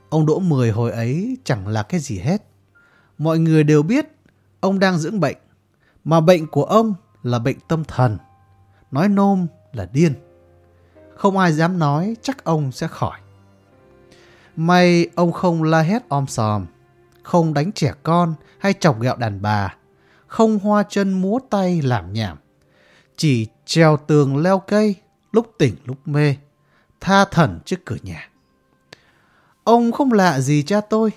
S1: Ông Đỗ Mười hồi ấy chẳng là cái gì hết. Mọi người đều biết ông đang dưỡng bệnh, mà bệnh của ông là bệnh tâm thần. Nói nôm là điên. Không ai dám nói chắc ông sẽ khỏi. May ông không la hét om sòm, không đánh trẻ con hay chọc ghẹo đàn bà, không hoa chân múa tay làm nhảm. Chỉ treo tường leo cây, lúc tỉnh lúc mê, tha thần trước cửa nhà. Ông không lạ gì cha tôi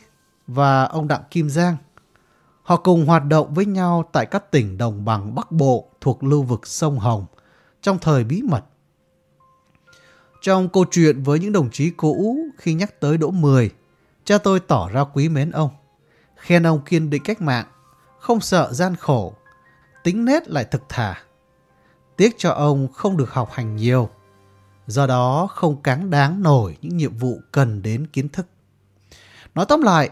S1: và ông Đặng Kim Giang. Họ cùng hoạt động với nhau tại các tỉnh đồng bằng Bắc Bộ thuộc lưu vực sông Hồng trong thời bí mật. Trong câu chuyện với những đồng chí cũ khi nhắc tới Đỗ Mười, cha tôi tỏ ra quý mến ông, khen ông kiên định cách mạng, không sợ gian khổ, tính nết lại thực thà. Tiếc cho ông không được học hành nhiều, do đó không cáng đáng nổi những nhiệm vụ cần đến kiến thức. Nói tóm lại,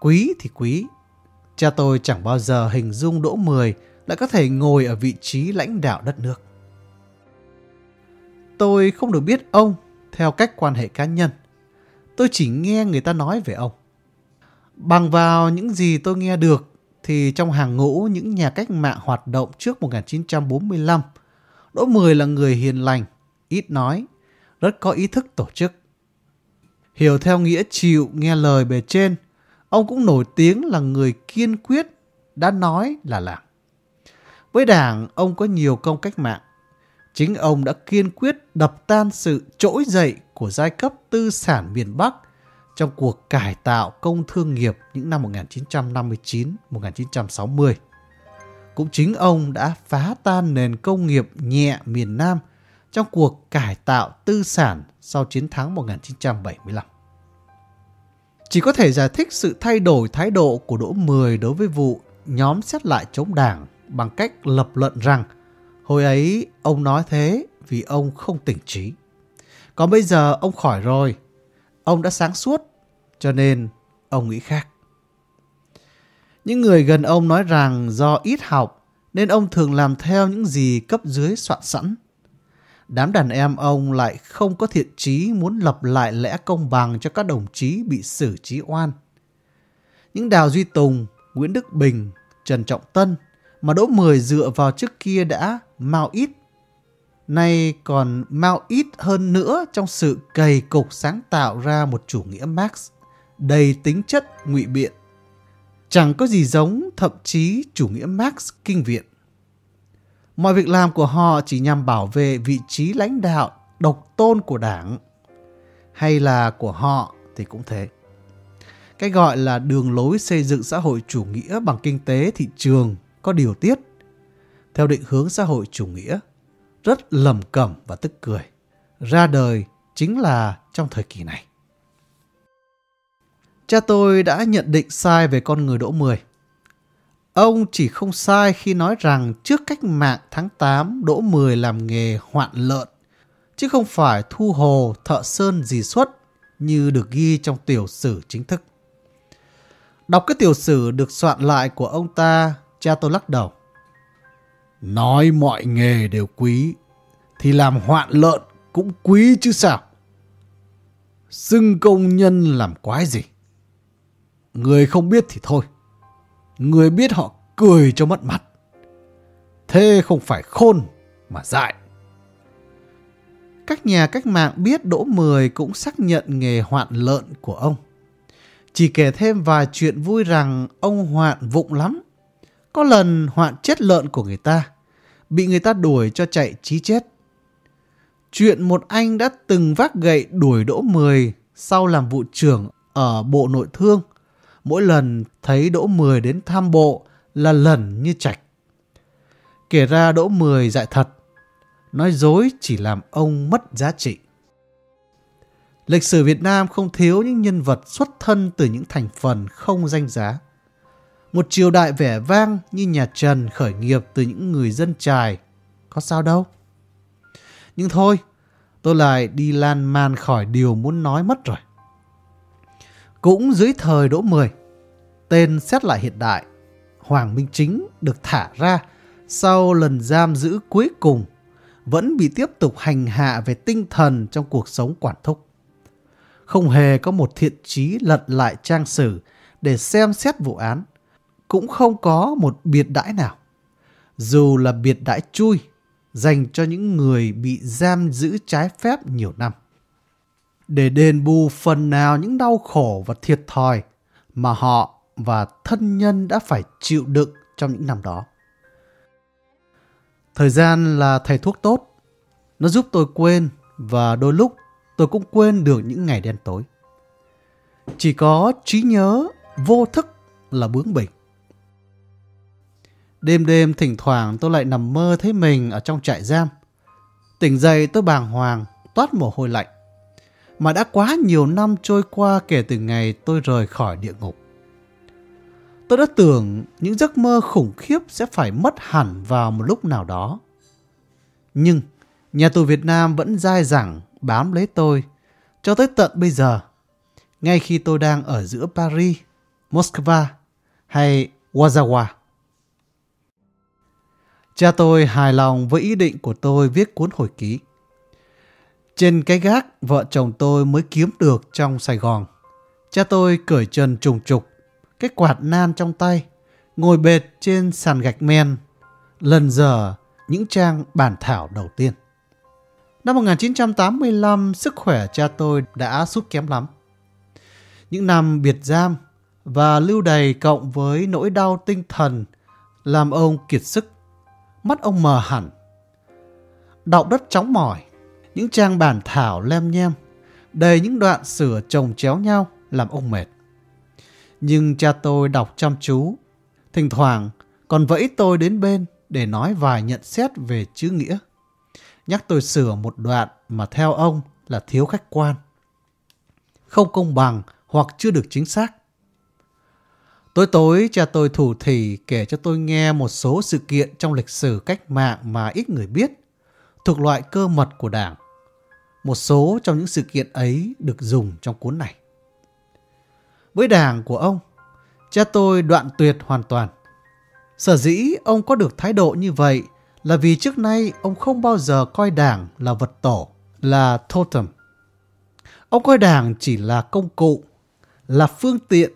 S1: quý thì quý, cha tôi chẳng bao giờ hình dung Đỗ Mười lại có thể ngồi ở vị trí lãnh đạo đất nước. Tôi không được biết ông theo cách quan hệ cá nhân. Tôi chỉ nghe người ta nói về ông. Bằng vào những gì tôi nghe được thì trong hàng ngũ những nhà cách mạng hoạt động trước 1945, Đỗ Mười là người hiền lành, ít nói, rất có ý thức tổ chức. Hiểu theo nghĩa chịu nghe lời bề trên, ông cũng nổi tiếng là người kiên quyết, đã nói là làm. Với đảng, ông có nhiều công cách mạng. Chính ông đã kiên quyết đập tan sự trỗi dậy của giai cấp tư sản miền Bắc trong cuộc cải tạo công thương nghiệp những năm 1959-1960. Cũng chính ông đã phá tan nền công nghiệp nhẹ miền Nam trong cuộc cải tạo tư sản sau chiến thắng 1975. Chỉ có thể giải thích sự thay đổi thái độ của Đỗ Mười đối với vụ nhóm xét lại chống đảng bằng cách lập luận rằng hồi ấy ông nói thế vì ông không tỉnh trí. Còn bây giờ ông khỏi rồi, ông đã sáng suốt, cho nên ông nghĩ khác. Những người gần ông nói rằng do ít học nên ông thường làm theo những gì cấp dưới soạn sẵn đám đàn em ông lại không có thiện trí muốn lập lại lẽ công bằng cho các đồng chí bị xử trí oan. Những Đào Duy Tùng, Nguyễn Đức Bình, Trần Trọng Tân mà Đỗ Mười dựa vào trước kia đã mau ít. Nay còn mau ít hơn nữa trong sự cày cục sáng tạo ra một chủ nghĩa Marx đầy tính chất ngụy biện. Chẳng có gì giống thậm chí chủ nghĩa Marx kinh viện. Mọi việc làm của họ chỉ nhằm bảo vệ vị trí lãnh đạo độc tôn của đảng. Hay là của họ thì cũng thế. cái gọi là đường lối xây dựng xã hội chủ nghĩa bằng kinh tế thị trường có điều tiết, theo định hướng xã hội chủ nghĩa, rất lầm cẩm và tức cười, ra đời chính là trong thời kỳ này. Cha tôi đã nhận định sai về con người Đỗ Mười. Ông chỉ không sai khi nói rằng trước cách mạng tháng 8 Đỗ Mười làm nghề hoạn lợn, chứ không phải thu hồ thợ sơn gì xuất như được ghi trong tiểu sử chính thức. Đọc cái tiểu sử được soạn lại của ông ta, cha tôi lắc đầu. Nói mọi nghề đều quý, thì làm hoạn lợn cũng quý chứ sao. Xưng công nhân làm quái gì? Người không biết thì thôi. Người biết họ cười cho mất mặt. Thế không phải khôn mà dại. Các nhà cách mạng biết Đỗ Mười cũng xác nhận nghề hoạn lợn của ông. Chỉ kể thêm vài chuyện vui rằng ông hoạn vụng lắm. Có lần hoạn chết lợn của người ta, bị người ta đuổi cho chạy chí chết. Chuyện một anh đã từng vác gậy đuổi Đỗ Mười sau làm vụ trưởng ở Bộ Nội Thương. Mỗi lần thấy Đỗ Mười đến tham bộ là lần như chạch. Kể ra Đỗ Mười dại thật, nói dối chỉ làm ông mất giá trị. Lịch sử Việt Nam không thiếu những nhân vật xuất thân từ những thành phần không danh giá. Một triều đại vẻ vang như nhà Trần khởi nghiệp từ những người dân trài. Có sao đâu. Nhưng thôi, tôi lại đi lan man khỏi điều muốn nói mất rồi. Cũng dưới thời Đỗ Mười, tên xét lại hiện đại, Hoàng Minh Chính được thả ra sau lần giam giữ cuối cùng vẫn bị tiếp tục hành hạ về tinh thần trong cuộc sống quản thúc. Không hề có một thiện trí lật lại trang sử để xem xét vụ án. Cũng không có một biệt đãi nào. Dù là biệt đãi chui dành cho những người bị giam giữ trái phép nhiều năm. Để đền bù phần nào những đau khổ và thiệt thòi mà họ và thân nhân đã phải chịu đựng trong những năm đó. Thời gian là thầy thuốc tốt. Nó giúp tôi quên và đôi lúc tôi cũng quên được những ngày đen tối. Chỉ có trí nhớ vô thức là bướng bỉnh. Đêm đêm thỉnh thoảng tôi lại nằm mơ thấy mình ở trong trại giam. Tỉnh dậy tôi bàng hoàng, toát mồ hôi lạnh. Mà đã quá nhiều năm trôi qua kể từ ngày tôi rời khỏi địa ngục. Tôi đã tưởng những giấc mơ khủng khiếp sẽ phải mất hẳn vào một lúc nào đó. Nhưng nhà tù Việt Nam vẫn dai dẳng bám lấy tôi cho tới tận bây giờ. Ngay khi tôi đang ở giữa Paris, Moscow hay Wazawa. Cha tôi hài lòng với ý định của tôi viết cuốn hồi ký. Trên cái gác vợ chồng tôi mới kiếm được trong Sài Gòn. Cha tôi cởi trần trùng trục, cái quạt nan trong tay, ngồi bệt trên sàn gạch men, lần giờ những trang bản thảo đầu tiên. Năm 1985, sức khỏe cha tôi đã sút kém lắm. Những năm biệt giam và lưu đày cộng với nỗi đau tinh thần làm ông kiệt sức mắt ông mờ hẳn. đạo đất chóng mỏi, những trang bản thảo lem nhem, đầy những đoạn sửa chồng chéo nhau làm ông mệt. Nhưng cha tôi đọc chăm chú, thỉnh thoảng còn vẫy tôi đến bên để nói vài nhận xét về chữ nghĩa. Nhắc tôi sửa một đoạn mà theo ông là thiếu khách quan. Không công bằng hoặc chưa được chính xác. Tối tối cha tôi thủ thỉ kể cho tôi nghe một số sự kiện trong lịch sử cách mạng mà ít người biết, thuộc loại cơ mật của đảng. Một số trong những sự kiện ấy được dùng trong cuốn này. Với đảng của ông, cha tôi đoạn tuyệt hoàn toàn. Sở dĩ ông có được thái độ như vậy là vì trước nay ông không bao giờ coi đảng là vật tổ, là totem. Ông coi đảng chỉ là công cụ, là phương tiện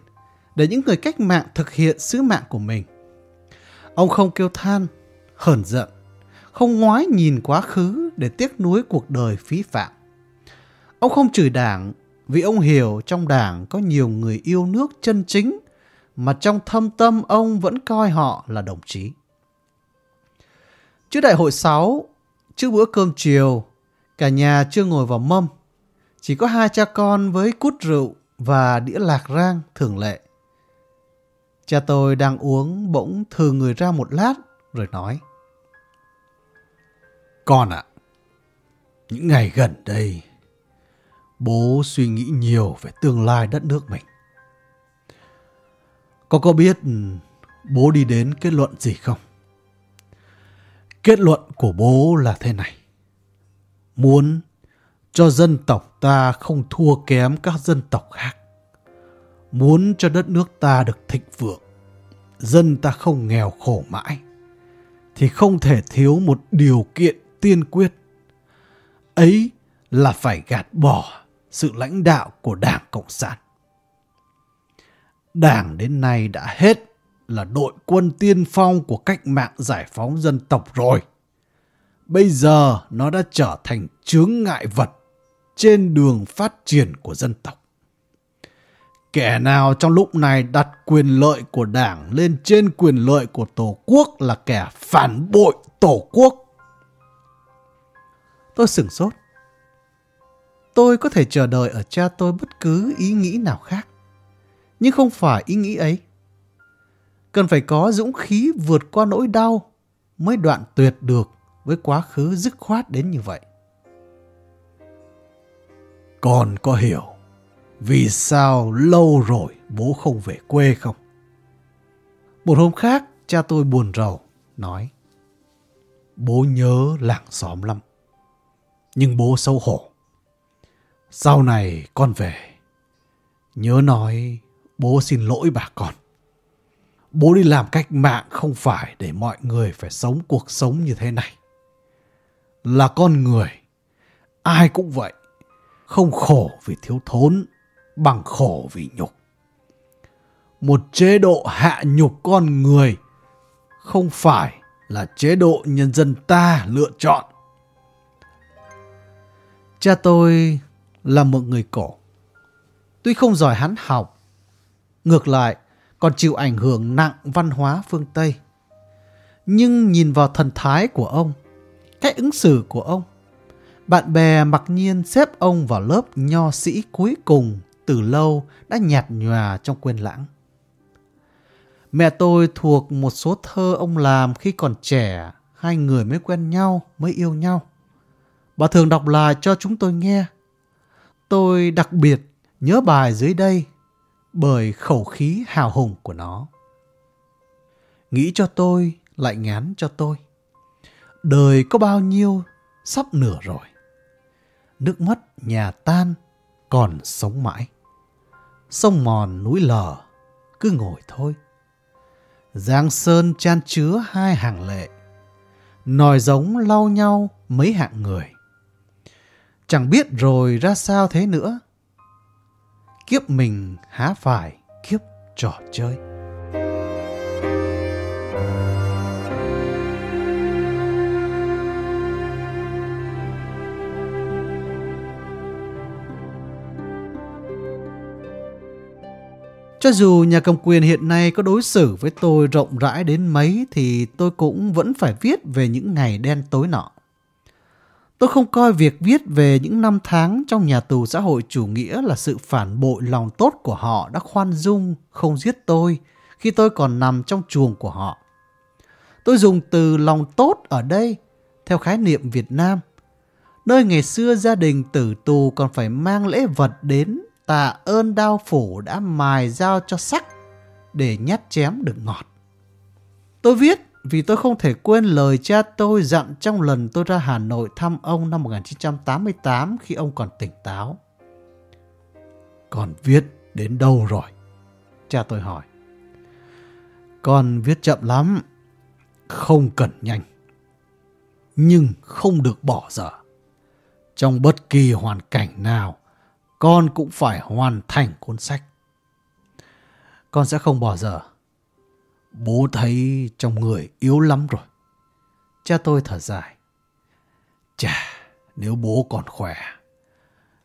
S1: để những người cách mạng thực hiện sứ mạng của mình. Ông không kêu than, hờn giận, không ngoái nhìn quá khứ để tiếc nuối cuộc đời phí phạm. Ông không chửi đảng vì ông hiểu trong đảng có nhiều người yêu nước chân chính mà trong thâm tâm ông vẫn coi họ là đồng chí. Trước đại hội 6, trước bữa cơm chiều, cả nhà chưa ngồi vào mâm. Chỉ có hai cha con với cút rượu và đĩa lạc rang thường lệ. Cha tôi đang uống bỗng thừ người ra một lát rồi nói.
S2: Con ạ, những ngày gần đây, bố suy nghĩ nhiều về tương lai đất nước mình. Con có biết bố đi đến kết luận gì không? Kết luận của bố là thế này. Muốn cho dân tộc ta không thua kém các dân tộc khác. Muốn cho đất nước ta được thịnh vượng, dân ta không nghèo khổ mãi, thì không thể thiếu một điều kiện tiên quyết. Ấy là phải gạt bỏ sự lãnh đạo của Đảng Cộng sản. Đảng đến nay đã hết là đội quân tiên phong của cách mạng giải phóng dân tộc rồi. Bây giờ nó đã trở thành chướng ngại vật trên đường phát triển của dân tộc. Kẻ nào trong lúc này đặt quyền lợi của đảng lên trên quyền lợi của Tổ quốc là kẻ phản bội Tổ quốc.
S1: Tôi sửng sốt. Tôi có thể chờ đợi ở cha tôi bất cứ ý nghĩ nào khác. Nhưng không phải ý nghĩ ấy. Cần phải có dũng khí vượt qua nỗi đau mới đoạn tuyệt được với quá khứ dứt khoát đến như vậy.
S2: Con có hiểu vì sao lâu rồi bố không về quê không?
S1: Một hôm khác, cha tôi buồn rầu, nói
S2: Bố nhớ làng xóm lắm, nhưng bố xấu hổ. Sau này con về, nhớ nói bố xin lỗi bà con. Bố đi làm cách mạng không phải để mọi người phải sống cuộc sống như thế này. Là con người, ai cũng vậy không khổ vì thiếu thốn bằng khổ vì nhục. Một chế độ hạ nhục con người không phải là chế độ nhân dân ta lựa chọn.
S1: Cha tôi là một người cổ. Tuy không giỏi hắn học, ngược lại còn chịu ảnh hưởng nặng văn hóa phương Tây. Nhưng nhìn vào thần thái của ông, cách ứng xử của ông, bạn bè mặc nhiên xếp ông vào lớp nho sĩ cuối cùng từ lâu đã nhạt nhòa trong quên lãng. Mẹ tôi thuộc một số thơ ông làm khi còn trẻ, hai người mới quen nhau, mới yêu nhau. Bà thường đọc lại cho chúng tôi nghe. Tôi đặc biệt nhớ bài dưới đây bởi khẩu khí hào hùng của nó. Nghĩ cho tôi, lại ngán cho tôi. Đời có bao nhiêu, sắp nửa rồi nước mất nhà tan, còn sống mãi. Sông mòn núi lở, cứ ngồi thôi. Giang sơn chan chứa hai hàng lệ, nòi giống lau nhau mấy hạng người. Chẳng biết rồi ra sao thế nữa. Kiếp mình há phải kiếp trò chơi. Cho dù nhà cầm quyền hiện nay có đối xử với tôi rộng rãi đến mấy thì tôi cũng vẫn phải viết về những ngày đen tối nọ. Tôi không coi việc viết về những năm tháng trong nhà tù xã hội chủ nghĩa là sự phản bội lòng tốt của họ đã khoan dung, không giết tôi khi tôi còn nằm trong chuồng của họ. Tôi dùng từ lòng tốt ở đây theo khái niệm Việt Nam, nơi ngày xưa gia đình tử tù còn phải mang lễ vật đến tạ ơn đao phủ đã mài dao cho sắc để nhát chém được ngọt. Tôi viết vì tôi không thể quên lời cha tôi dặn trong lần tôi ra Hà Nội thăm ông năm 1988 khi ông còn tỉnh táo.
S2: Còn viết đến đâu rồi?
S1: Cha tôi hỏi.
S2: Con viết chậm lắm, không cần nhanh. Nhưng không được bỏ dở. Trong bất kỳ hoàn cảnh nào, con cũng phải hoàn thành cuốn sách.
S1: Con sẽ không bỏ dở.
S2: Bố thấy trong người yếu lắm rồi.
S1: Cha tôi thở dài.
S2: Chà, nếu bố còn khỏe,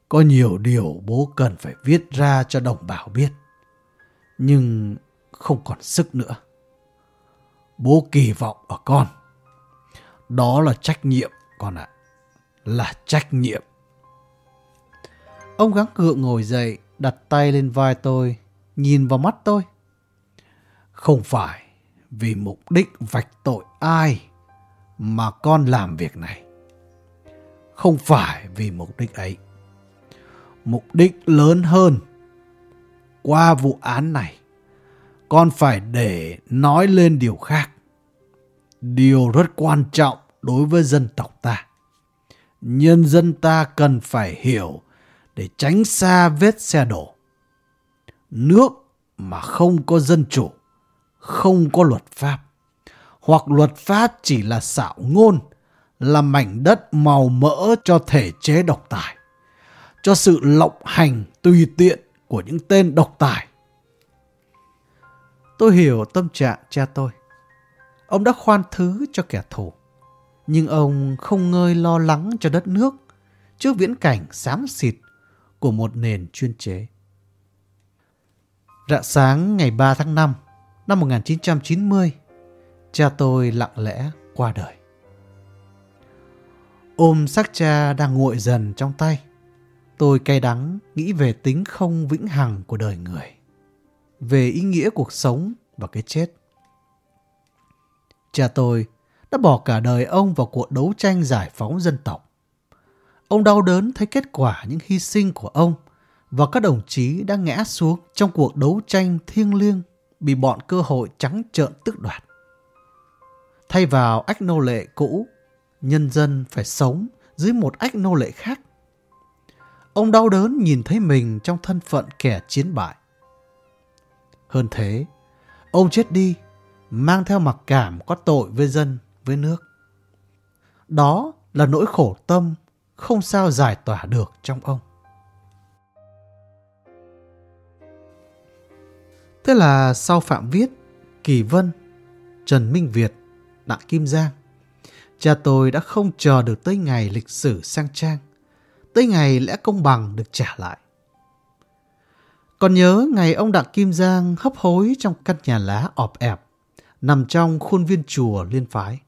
S2: có nhiều điều bố cần phải viết ra cho đồng bào biết. Nhưng không còn sức nữa. Bố kỳ vọng ở con. Đó là trách nhiệm, con ạ. Là trách nhiệm.
S1: Ông gắng gượng ngồi dậy, đặt tay lên vai tôi, nhìn vào mắt tôi.
S2: Không phải vì mục đích vạch tội ai mà con làm việc này. Không phải vì mục đích ấy. Mục đích lớn hơn. Qua vụ án này, con phải để nói lên điều khác. Điều rất quan trọng đối với dân tộc ta. Nhân dân ta cần phải hiểu để tránh xa vết xe đổ. Nước mà không có dân chủ, không có luật pháp, hoặc luật pháp chỉ là xạo ngôn, là mảnh đất màu mỡ cho thể chế độc tài, cho sự lộng hành tùy tiện của những tên độc tài.
S1: Tôi hiểu tâm trạng cha tôi. Ông đã khoan thứ cho kẻ thù, nhưng ông không ngơi lo lắng cho đất nước trước viễn cảnh xám xịt của một nền chuyên chế. Rạng sáng ngày 3 tháng 5 năm 1990, cha tôi lặng lẽ qua đời. Ôm xác cha đang nguội dần trong tay, tôi cay đắng nghĩ về tính không vĩnh hằng của đời người, về ý nghĩa cuộc sống và cái chết. Cha tôi đã bỏ cả đời ông vào cuộc đấu tranh giải phóng dân tộc. Ông đau đớn thấy kết quả những hy sinh của ông và các đồng chí đã ngã xuống trong cuộc đấu tranh thiêng liêng bị bọn cơ hội trắng trợn tước đoạt. Thay vào ách nô lệ cũ, nhân dân phải sống dưới một ách nô lệ khác. Ông đau đớn nhìn thấy mình trong thân phận kẻ chiến bại. Hơn thế, ông chết đi, mang theo mặc cảm có tội với dân, với nước. Đó là nỗi khổ tâm không sao giải tỏa được trong ông. Thế là sau Phạm Viết, Kỳ Vân, Trần Minh Việt, Đặng Kim Giang, cha tôi đã không chờ được tới ngày lịch sử sang trang, tới ngày lẽ công bằng được trả lại. Còn nhớ ngày ông Đặng Kim Giang hấp hối trong căn nhà lá ọp ẹp, nằm trong khuôn viên chùa liên phái.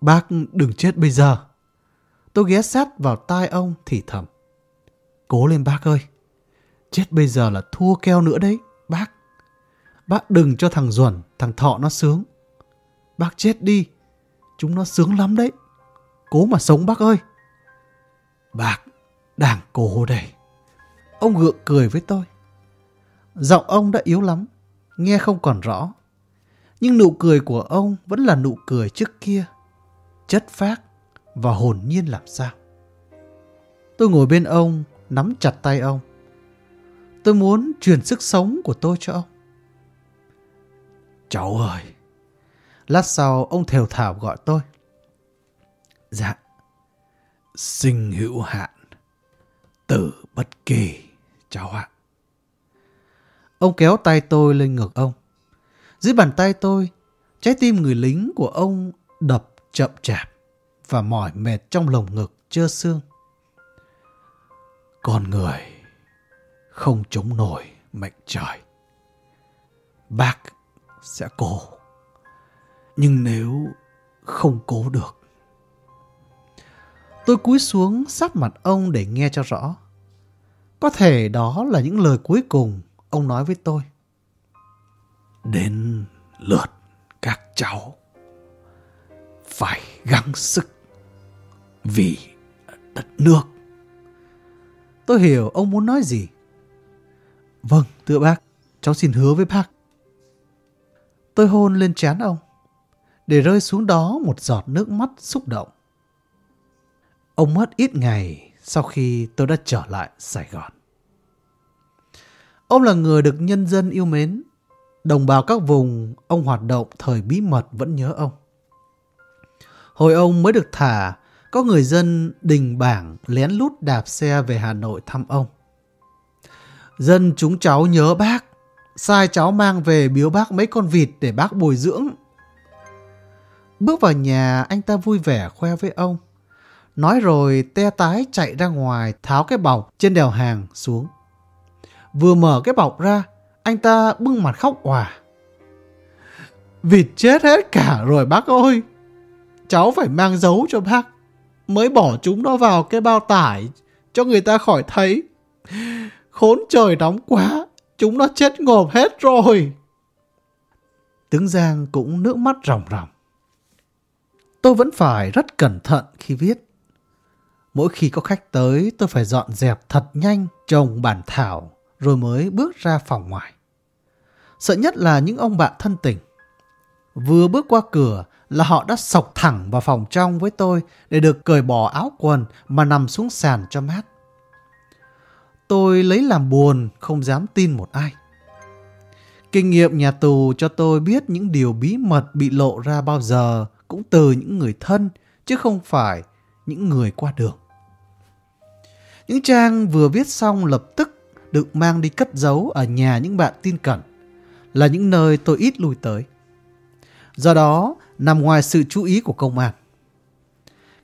S1: Bác đừng chết bây giờ. Tôi ghé sát vào tai ông thì thầm. Cố lên bác ơi. Chết bây giờ là thua keo nữa đấy, bác. Đừng cho thằng Duẩn, thằng Thọ nó sướng. Bác chết đi. Chúng nó sướng lắm đấy. Cố mà sống bác ơi. Bác đang cố đây. Ông gượng cười với tôi. Giọng ông đã yếu lắm, nghe không còn rõ. Nhưng nụ cười của ông vẫn là nụ cười trước kia. Chất phác và hồn nhiên làm sao. Tôi ngồi bên ông, nắm chặt tay ông. Tôi muốn truyền sức sống của tôi cho ông.
S2: Cháu ơi!
S1: Lát sau ông thều thảo gọi tôi.
S2: Dạ. Sinh hữu hạn. Tử bất kỳ, cháu ạ.
S1: Ông kéo tay tôi lên ngực ông. Dưới bàn tay tôi, trái tim người lính của ông đập chậm chạp và mỏi mệt trong lồng ngực chưa xương.
S2: Con người không chống nổi mệnh trời. Bác sẽ cố. Nhưng nếu không cố được.
S1: Tôi cúi xuống sát mặt ông để nghe cho rõ. Có thể đó là những lời cuối cùng ông nói với tôi.
S2: Đến lượt các cháu phải gắng sức vì đất nước.
S1: Tôi hiểu ông muốn nói gì. Vâng, thưa bác, cháu xin hứa với bác. Tôi hôn lên trán ông, để rơi xuống đó một giọt nước mắt xúc động. Ông mất ít ngày sau khi tôi đã trở lại Sài Gòn. Ông là người được nhân dân yêu mến. Đồng bào các vùng, ông hoạt động thời bí mật vẫn nhớ ông. Hồi ông mới được thả, có người dân đình bảng lén lút đạp xe về Hà Nội thăm ông. Dân chúng cháu nhớ bác, sai cháu mang về biếu bác mấy con vịt để bác bồi dưỡng. Bước vào nhà, anh ta vui vẻ khoe với ông. Nói rồi te tái chạy ra ngoài tháo cái bọc trên đèo hàng xuống. Vừa mở cái bọc ra, anh ta bưng mặt khóc òa. Vịt chết hết cả rồi bác ơi! cháu phải mang dấu cho bác. Mới bỏ chúng nó vào cái bao tải cho người ta khỏi thấy. Khốn trời nóng quá, chúng nó chết ngộp hết rồi. Tướng Giang cũng nước mắt ròng ròng. Tôi vẫn phải rất cẩn thận khi viết. Mỗi khi có khách tới, tôi phải dọn dẹp thật nhanh trồng bản thảo rồi mới bước ra phòng ngoài. Sợ nhất là những ông bạn thân tình. Vừa bước qua cửa là họ đã sọc thẳng vào phòng trong với tôi để được cởi bỏ áo quần mà nằm xuống sàn cho mát. Tôi lấy làm buồn, không dám tin một ai. Kinh nghiệm nhà tù cho tôi biết những điều bí mật bị lộ ra bao giờ cũng từ những người thân, chứ không phải những người qua đường. Những trang vừa viết xong lập tức được mang đi cất giấu ở nhà những bạn tin cẩn, là những nơi tôi ít lui tới. Do đó, nằm ngoài sự chú ý của công an.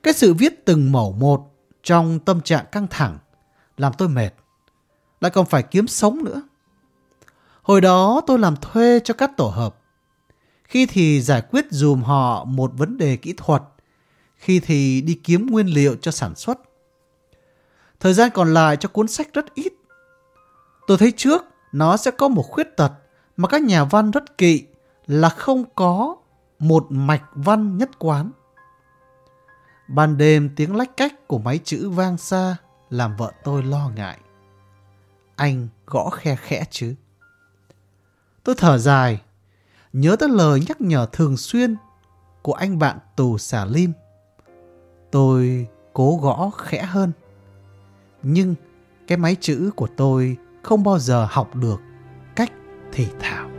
S1: Cái sự viết từng mẩu một trong tâm trạng căng thẳng làm tôi mệt, lại còn phải kiếm sống nữa. Hồi đó tôi làm thuê cho các tổ hợp. Khi thì giải quyết dùm họ một vấn đề kỹ thuật, khi thì đi kiếm nguyên liệu cho sản xuất. Thời gian còn lại cho cuốn sách rất ít. Tôi thấy trước nó sẽ có một khuyết tật mà các nhà văn rất kỵ là không có một mạch văn nhất quán. Ban đêm tiếng lách cách của máy chữ vang xa làm vợ tôi lo ngại. Anh gõ khe khẽ chứ. Tôi thở dài, nhớ tới lời nhắc nhở thường xuyên của anh bạn tù xả lim. Tôi cố gõ khẽ hơn. Nhưng cái máy chữ của tôi không bao giờ học được cách thì thảo.